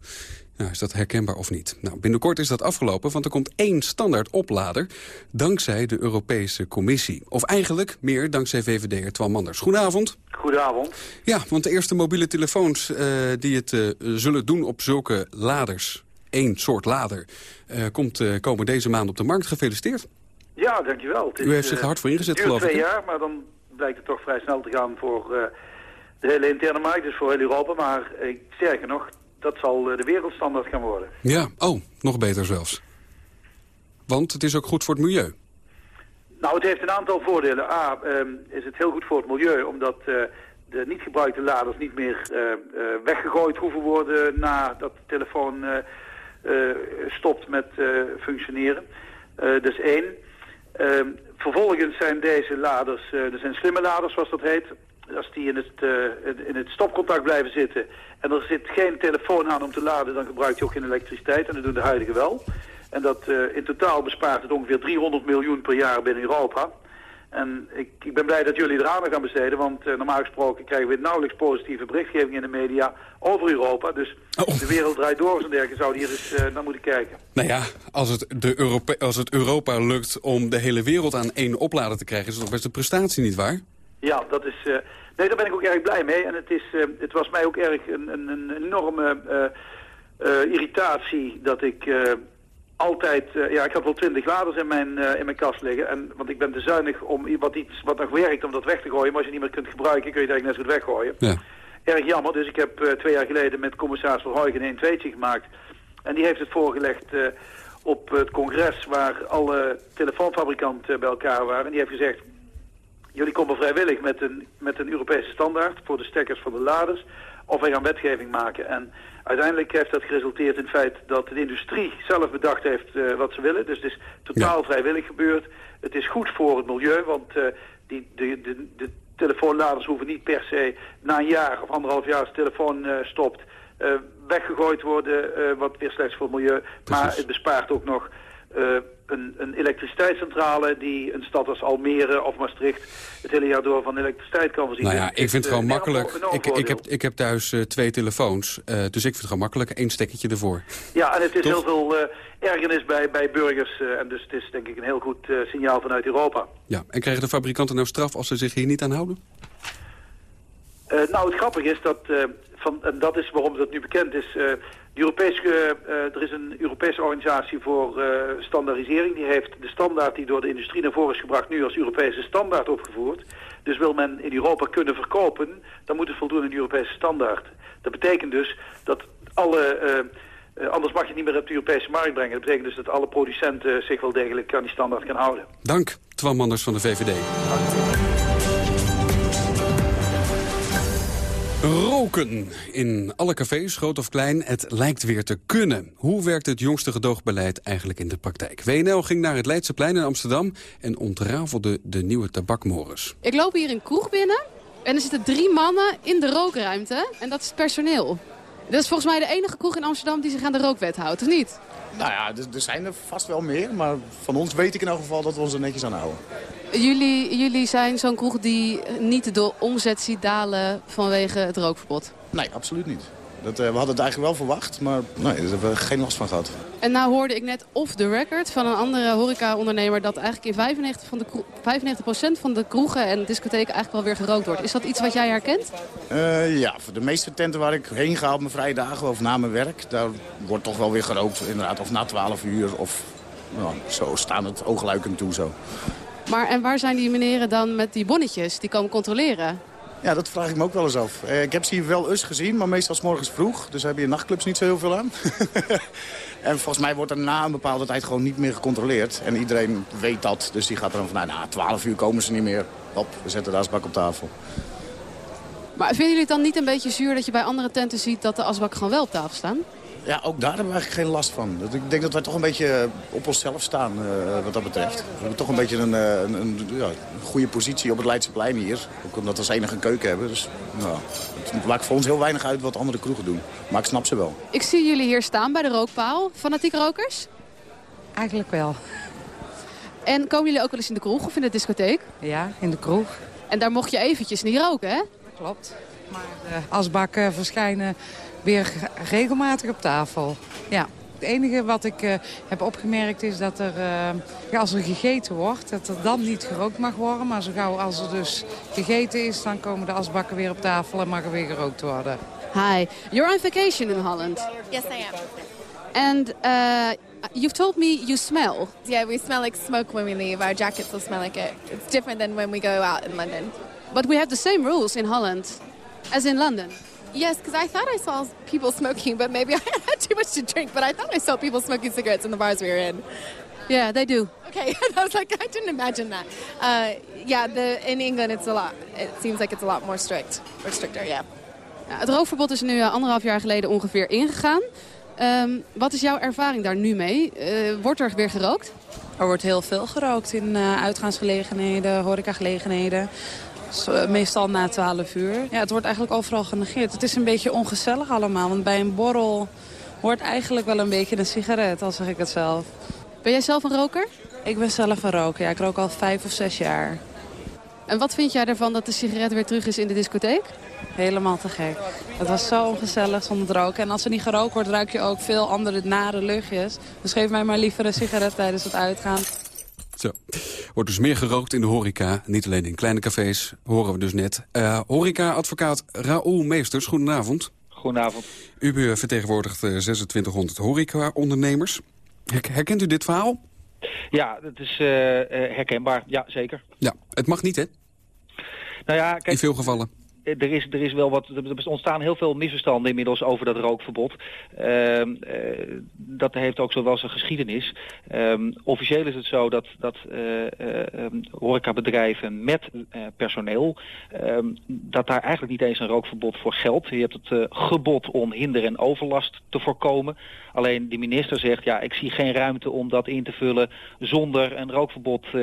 S20: Nou, is dat herkenbaar of niet? Nou, binnenkort is dat afgelopen, want er komt één standaard oplader... dankzij de Europese Commissie. Of eigenlijk meer dankzij VVD'er Twan Manders. Goedenavond.
S25: Goedenavond.
S20: Ja, want de eerste mobiele telefoons uh, die het uh, zullen doen op zulke laders... één soort lader, komt komen deze maand op de markt. Gefeliciteerd.
S25: Ja, dankjewel. Het
S20: U heeft zich er hard voor ingezet,
S25: geloof
S20: ik.
S25: twee jaar, maar dan blijkt het toch vrij snel te gaan voor de hele interne markt, dus voor heel Europa. Maar ik sterker nog, dat zal de wereldstandaard gaan worden.
S20: Ja, oh, nog beter zelfs. Want het is ook goed voor het milieu.
S25: Nou, het heeft een aantal voordelen. A, um, is het heel goed voor het milieu, omdat uh, de niet gebruikte laders niet meer uh, uh, weggegooid hoeven worden nadat de telefoon stopt met functioneren. is één. Um, vervolgens zijn deze laders, er zijn slimme laders zoals dat heet, als die in het, uh, in het stopcontact blijven zitten en er zit geen telefoon aan om te laden, dan gebruikt je ook geen elektriciteit en dat doen de huidige wel. En dat uh, in totaal bespaart het ongeveer 300 miljoen per jaar binnen Europa. En ik, ik ben blij dat jullie er aandacht aan besteden, want uh, normaal gesproken krijgen we nauwelijks positieve berichtgeving in de media over Europa. Dus oh. de wereld draait door en dergelijke zouden hier eens uh, naar moeten kijken.
S20: Nou ja, als het, de Europa, als het Europa lukt om de hele wereld aan één oplader te krijgen, is dat toch best een prestatie, niet waar?
S25: Ja, dat is... Uh, nee, daar ben ik ook erg blij mee. En het, is, het was mij ook erg een, een, een enorme irritatie dat ik altijd... ja, ik had wel twintig laders in mijn, in mijn kast liggen. En, want ik ben te zuinig om wat, iets, wat nog werkt om dat weg te gooien. Maar als je niet meer kunt gebruiken, kun je het eigenlijk net zo goed weggooien.
S20: Ja.
S25: Erg jammer. Dus ik heb twee jaar geleden met commissaris Verheugen een tweetje gemaakt. En die heeft het voorgelegd op het congres waar alle telefoonfabrikanten bij elkaar waren. En die heeft gezegd... Jullie komen vrijwillig met een, met een Europese standaard voor de stekkers van de laders. Of wij gaan wetgeving maken. En uiteindelijk heeft dat geresulteerd in het feit dat de industrie zelf bedacht heeft uh, wat ze willen. Dus het is totaal ja. vrijwillig gebeurd. Het is goed voor het milieu, want uh, die, de, de, de telefoonladers hoeven niet per se na een jaar of anderhalf jaar als de telefoon uh, stopt... weggegooid worden, wat weer slechts voor het milieu.
S20: Precies.
S25: Maar het bespaart ook nog een, een elektriciteitscentrale die een stad als Almere of Maastricht het hele jaar door van elektriciteit kan voorzien.
S20: Nou ja, ik vind het
S25: eh,
S20: gewoon makkelijk. Ik, ik, heb, ik heb thuis eh, twee telefoons, eh, dus ik vind het gewoon makkelijk. Eén stekketje ervoor.
S25: Ja, en het is
S20: Toch?
S25: heel veel eh, ergernis bij, bij burgers. en dus het is denk ik een heel goed signaal vanuit Europa.
S20: Ja, en krijgen de fabrikanten nou straf als ze zich hier niet aan houden?
S25: Eh, nou, het grappige is dat, eh, van, en dat is waarom dat nu bekend is... eh, de Europese, er is een Europese organisatie voor standaardisering. Die heeft de standaard die door de industrie naar voren is gebracht... nu als Europese standaard opgevoerd. Dus wil men in Europa kunnen verkopen... dan moet het voldoen aan de Europese standaard. Dat betekent dus dat alle... anders mag je het niet meer op de Europese markt brengen. Dat betekent dus dat alle producenten zich wel degelijk aan die standaard gaan houden.
S20: Dank, Twan Manders van de VVD. Roken. In alle cafés, groot of klein, het lijkt weer te kunnen. Hoe werkt het jongste gedoogbeleid eigenlijk in de praktijk? WNL ging naar het Leidseplein in Amsterdam en ontrafelde de nieuwe tabakmores.
S26: Ik loop hier een kroeg binnen en er zitten drie mannen in de rookruimte. En dat is het personeel. Dat is volgens mij de enige kroeg in Amsterdam die zich aan de rookwet houdt, of niet?
S27: Nou ja, er, er zijn er vast wel meer, maar van ons weet ik in elk geval dat we ons er netjes aan houden.
S26: Jullie, jullie zijn zo'n kroeg die niet de omzet ziet dalen vanwege het rookverbod.
S27: Nee, absoluut niet. Dat, eh, we hadden het eigenlijk wel verwacht, maar nee, daar hebben we geen last van gehad.
S26: En nou hoorde ik net off the record van een andere horeca-ondernemer... dat eigenlijk in 95%, van de kro- 95 van de kroegen en discotheken eigenlijk wel weer gerookt wordt. Is dat iets wat jij herkent?
S27: Eh, ja, voor de meeste tenten waar ik heen ga op mijn vrije dagen of na mijn werk... daar wordt toch wel weer gerookt, inderdaad. Of na 12 uur of nou, zo staan het oogluikend toe zo.
S26: Maar en waar zijn die meneren dan met die bonnetjes die komen controleren?
S27: Ja, dat vraag ik me ook wel eens af. Eh, ik heb ze hier wel eens gezien, maar meestal 's morgens vroeg. Dus heb je nachtclubs niet zo heel veel aan. en volgens mij wordt er na een bepaalde tijd gewoon niet meer gecontroleerd. En iedereen weet dat. Dus die gaat er dan van, nou, na 12 uur komen ze niet meer. Hop, we zetten de asbak op tafel.
S26: Maar vinden jullie het dan niet een beetje zuur dat je bij andere tenten ziet dat de asbakken gewoon wel op tafel staan?
S27: Ja, ook daar hebben we eigenlijk geen last van. Ik denk dat wij toch een beetje op onszelf staan eh, wat dat betreft. We hebben toch een beetje een, eh, een, een, ja, een goede positie op het Leidseplein hier. Ook omdat we als enige een keuken hebben. Dus nou, het maakt voor ons heel weinig uit wat andere kroegen doen. Maar ik snap ze wel.
S26: Ik zie jullie hier staan bij de rookpaal. Fanatieke rokers?
S28: Eigenlijk wel.
S26: En komen jullie ook wel eens in de kroeg of in de discotheek?
S28: Ja, in de kroeg.
S26: En daar mocht je eventjes niet roken, hè?
S28: Klopt. Maar de asbakken verschijnen weer regelmatig op tafel. Ja. Het enige wat ik eh, heb opgemerkt is dat er, eh, ja, als er gegeten wordt, dat er dan niet gerookt mag worden. Maar zo gauw als er dus gegeten is, dan komen de asbakken weer op tafel en mag er weer gerookt worden.
S26: Hi. You're on vacation in Holland.
S29: Yes, I am.
S26: And uh, you've told me you smell.
S29: Yeah, we smell like smoke when we leave. Our jackets will smell like it. It's different than when we go out in London.
S26: But we have the same rules in Holland as in London.
S29: Yes, because I thought I saw people smoking, but maybe I had too much to drink. But I thought I saw people smoking cigarettes in the bars we were in.
S26: Yeah, they do.
S29: Okay, I was like, I didn't imagine that. Uh, yeah, the in England it's a lot. It seems like it's a lot more strict or stricter. Yeah.
S26: Ja, het rookverbod is nu eh, anderhalf jaar geleden ongeveer ingegaan. Ehm, wat is jouw ervaring daar nu mee? Eh, wordt er weer gerookt?
S30: Er wordt heel veel gerookt in eh, uitgaansgelegenheden, horecagelegenheden. Eh, Meestal na 12 uur. Ja, het wordt eigenlijk overal genegeerd. Het is een beetje ongezellig allemaal. Want bij een borrel hoort eigenlijk wel een beetje een sigaret, al zeg ik het zelf.
S26: Ben jij zelf een roker?
S30: Ik ben zelf een roker. Ja, ik rook al vijf of zes jaar.
S26: En wat vind jij ervan dat de sigaret weer terug is in de discotheek?
S30: Helemaal te gek. Het was zo ongezellig zonder roken. En als er niet gerookt wordt, ruik je ook veel andere nare luchtjes. Dus geef mij maar liever een sigaret tijdens het uitgaan.
S20: Zo. Wordt dus meer gerookt in de horeca. Niet alleen in kleine cafés, horen we dus net. Eh, Horeca-advocaat Raoul Meesters, goedenavond.
S31: Goedenavond.
S20: U eh, vertegenwoordigt eh, 2600 horeca-ondernemers. Her- Herkent u dit verhaal?
S31: Ja, het is eh, eh, herkenbaar. Ja, zeker.
S20: Ja, het mag niet, hè?
S31: Nou ja, kijk,
S20: In veel gevallen.
S31: Er is, er is wel wat, er ontstaan heel veel misverstanden inmiddels over dat rookverbod. Ehm, eh, dat heeft ook zo wel zijn geschiedenis. Ehm, officieel is het zo dat, dat ehm, horecabedrijven met personeel, dat daar eigenlijk niet eens een rookverbod voor geldt. Je hebt het gebod om hinder en overlast te voorkomen. Alleen de minister zegt, ja, ik zie geen ruimte om dat in te vullen zonder een rookverbod eh,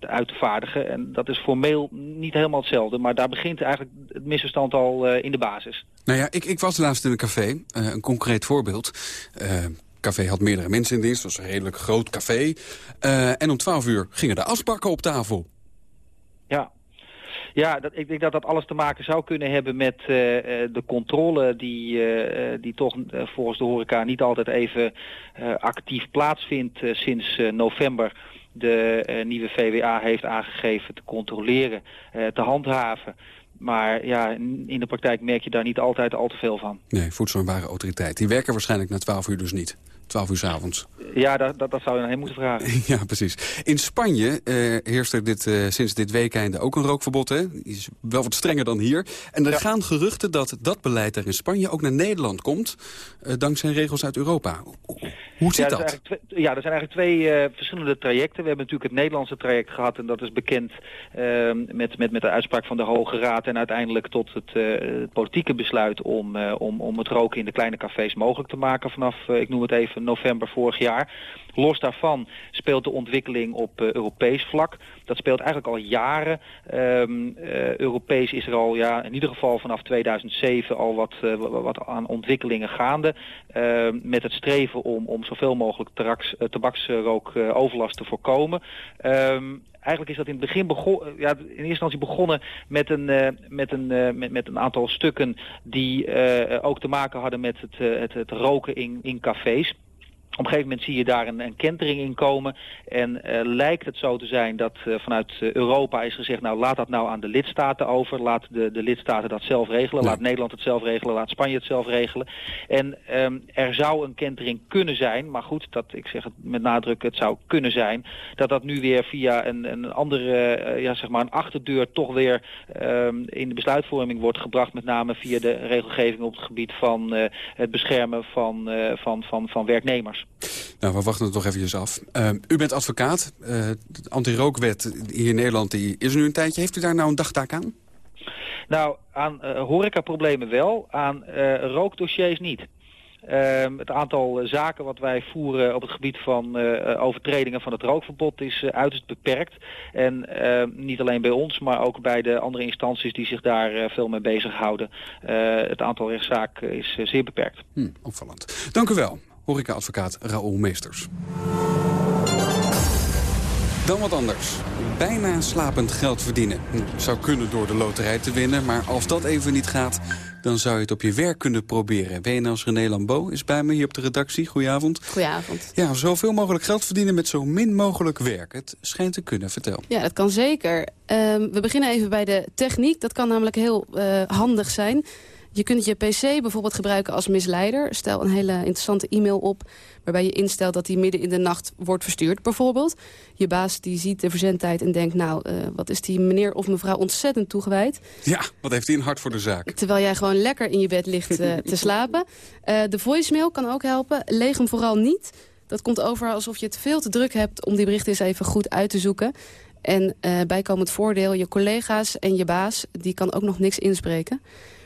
S31: uit te vaardigen. En dat is formeel niet helemaal hetzelfde, maar daar begint eigenlijk het misverstand al eh, in de basis.
S20: Nou ja, ik, ik was laatst in een café. een concreet voorbeeld. Café had meerdere mensen in dienst. Was een redelijk groot café. en om 12 uur gingen de asbakken op tafel.
S31: Ja, dat, ik denk dat dat alles te maken zou kunnen hebben met uh, de controle die, uh, die toch volgens de horeca niet altijd even actief plaatsvindt sinds november de nieuwe VWA heeft aangegeven te controleren, te handhaven. Maar ja, in de praktijk merk je daar niet altijd al te veel van.
S20: Nee, Voedsel- en Warenautoriteit. Die werken waarschijnlijk na 12 uur dus niet. 12 uur s avonds.
S31: Ja, dat, dat, dat zou je naar hem moeten vragen.
S20: ja, precies. In Spanje uh, heerst er dit, uh, sinds dit weekende ook een rookverbod. Hè? Is wel wat strenger dan hier. En er gaan geruchten dat dat beleid er in Spanje ook naar Nederland komt. Uh, dankzij regels uit Europa. Hoe zit
S31: ja,
S20: dat?
S31: Twee, ja, er zijn eigenlijk twee verschillende trajecten. We hebben natuurlijk het Nederlandse traject gehad. En dat is bekend ehm, met, met, met de uitspraak van de Hoge Raad. En uiteindelijk tot het, het politieke besluit om, om, om het roken in de kleine cafés mogelijk te maken. Vanaf, ik noem het even, november vorig jaar. Los daarvan speelt de ontwikkeling op uh, Europees vlak. Dat speelt eigenlijk al jaren. Um, uh, Europees is er al ja, in ieder geval vanaf 2007 al wat, uh, wat aan ontwikkelingen gaande. Ehm, met het streven om, om zoveel mogelijk tabaksrookoverlast te voorkomen. Um, eigenlijk is dat in het begin begon, ja, in eerste instantie begonnen met een, met een, met, met een aantal stukken die ook te maken hadden met het, het, het roken in, in cafés. Op een gegeven moment zie je daar een, een kentering in komen. En uh, lijkt het zo te zijn dat uh, vanuit uh, Europa is gezegd... nou laat dat nou aan de lidstaten over. Laat de, de lidstaten dat zelf regelen. Ja. Laat Nederland het zelf regelen. Laat Spanje het zelf regelen. En um, er zou een kentering kunnen zijn. Maar goed, dat, ik zeg het met nadruk, het zou kunnen zijn... dat dat nu weer via een, een andere, ja, zeg maar een achterdeur... toch weer um, in de besluitvorming wordt gebracht. Met name via de regelgeving op het gebied van het beschermen van, van, van, van werknemers.
S20: Nou, we wachten het toch eventjes af. Uh, u bent advocaat. Uh, de anti-rookwet hier in Nederland die is er nu een tijdje. Heeft u daar nou een dagtaak aan?
S31: Nou, aan uh, horecaproblemen wel. Aan rookdossiers niet. Uh, het aantal zaken wat wij voeren op het gebied van uh, overtredingen van het rookverbod is uiterst beperkt. En niet alleen bij ons, maar ook bij de andere instanties die zich daar veel mee bezighouden. het aantal rechtszaken is zeer beperkt.
S20: Hm, opvallend. Dank u wel horeca-advocaat Raoul Meesters. Dan wat anders. Bijna slapend geld verdienen. Zou kunnen door de loterij te winnen, maar als dat even niet gaat... dan zou je het op je werk kunnen proberen. WNL's René Lambeau is bij me hier op de redactie. Goedenavond.
S26: Goedenavond.
S20: Ja, zoveel mogelijk geld verdienen met zo min mogelijk werk. Het schijnt te kunnen. Vertel.
S26: Ja, dat kan zeker. Um, we beginnen even bij de techniek. Dat kan namelijk heel uh, handig zijn... Je kunt je pc bijvoorbeeld gebruiken als misleider. Stel een hele interessante e-mail op waarbij je instelt dat die midden in de nacht wordt verstuurd bijvoorbeeld. Je baas die ziet de verzendtijd en denkt... nou, uh, wat is die meneer of mevrouw ontzettend toegewijd.
S20: Ja, wat heeft hij een hart voor de zaak.
S26: Terwijl jij gewoon lekker in je bed ligt uh, te slapen. Uh, de voicemail kan ook helpen. Leeg hem vooral niet. Dat komt over alsof je het veel te druk hebt... om die berichten eens even goed uit te zoeken. En bijkomend voordeel, je collega's en je baas... die kan ook nog niks inspreken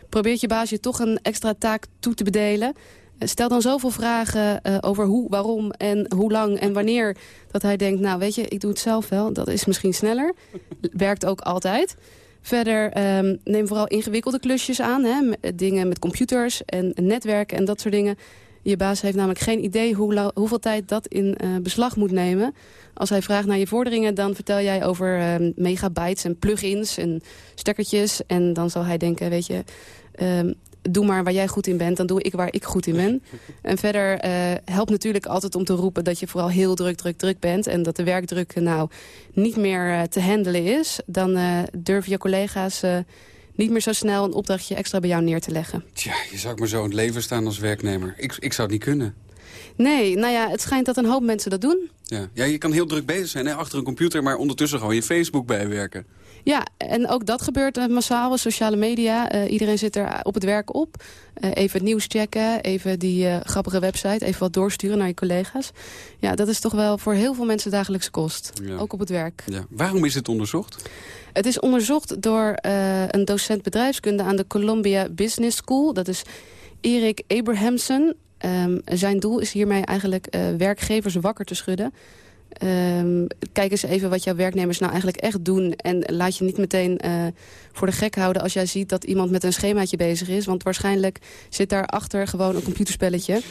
S26: probeert je baas je toch een extra taak toe te bedelen. Stel dan zoveel vragen uh, over hoe, waarom en hoe lang en wanneer... dat hij denkt, nou weet je, ik doe het zelf wel. Dat is misschien sneller. Werkt ook altijd. Verder um, neem vooral ingewikkelde klusjes aan. Hè, dingen met computers en netwerken en dat soort dingen. Je baas heeft namelijk geen idee hoe hoeveel tijd dat in uh, beslag moet nemen. Als hij vraagt naar je vorderingen, dan vertel jij over uh, megabytes en plugins en stekkertjes. En dan zal hij denken, weet je, um, doe maar waar jij goed in bent, dan doe ik waar ik goed in ben. En verder uh, helpt natuurlijk altijd om te roepen dat je vooral heel druk, druk, druk bent. En dat de werkdruk nou niet meer te handelen is. Dan durven je collega's niet meer zo snel een opdrachtje extra bij jou neer te leggen.
S20: Tja, je zou ook maar zo in het leven staan als werknemer. Ik, ik zou het niet kunnen.
S26: Nee, nou ja, het schijnt dat een hoop mensen dat doen.
S20: Ja, ja je kan heel druk bezig zijn hè, achter een computer... maar ondertussen gewoon je Facebook bijwerken.
S26: Ja, en ook dat gebeurt massaal, sociale media. Uh, iedereen zit er op het werk op. Uh, even het nieuws checken, even die uh, grappige website... even wat doorsturen naar je collega's. Ja, dat is toch wel voor heel veel mensen dagelijkse kost. Ja. Ook op het werk.
S20: Ja. Waarom is het onderzocht?
S26: Het is onderzocht door een docent bedrijfskunde... aan de Columbia Business School. Dat is Erik Abrahamson. Um, zijn doel is hiermee eigenlijk werkgevers wakker te schudden Ehm, kijk eens even wat jouw werknemers nou eigenlijk echt doen. En laat je niet meteen uh, voor de gek houden als jij ziet dat iemand met een schemaatje bezig is. Want waarschijnlijk zit daarachter gewoon een computerspelletje.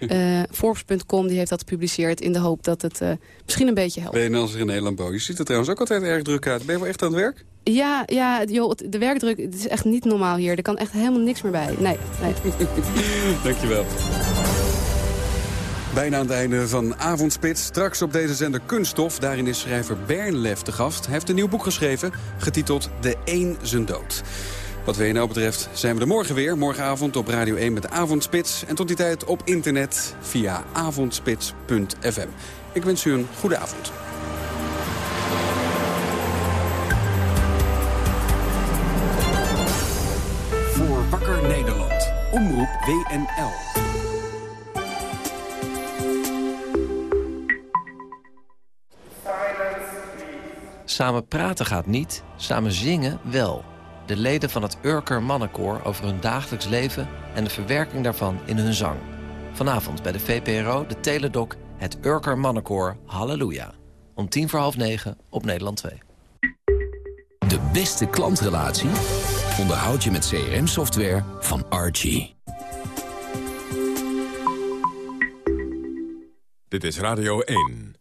S26: Uh, Forbes.com die heeft dat gepubliceerd in de hoop dat het uh, misschien een beetje helpt.
S20: BNL in Nederland Je ziet er trouwens ook altijd erg druk uit. Ben je wel echt aan het werk?
S26: Ja, ja joh, de werkdruk het is echt niet normaal hier. Er kan echt helemaal niks meer bij. Nee, nee.
S20: Dankjewel. Bijna aan het einde van Avondspits. Straks op deze zender Kunststof. Daarin is schrijver Bernlef te gast. Heeft een nieuw boek geschreven, getiteld De Eén zijn dood. Wat WNL betreft zijn we er morgen weer. Morgenavond op Radio 1 met Avondspits. En tot die tijd op internet via avondspits.fm. Ik wens u een goede avond.
S32: Voor Wakker Nederland. Omroep WNL.
S5: Samen praten gaat niet, samen zingen wel. De leden van het Urker Mannenkoor over hun dagelijks leven... en de verwerking daarvan in hun zang. Vanavond bij de VPRO, de Teledoc, het Urker Mannenkoor Halleluja. Om tien voor half negen op Nederland 2.
S32: De beste klantrelatie onderhoud je met CRM-software van Archie.
S1: Dit is Radio 1.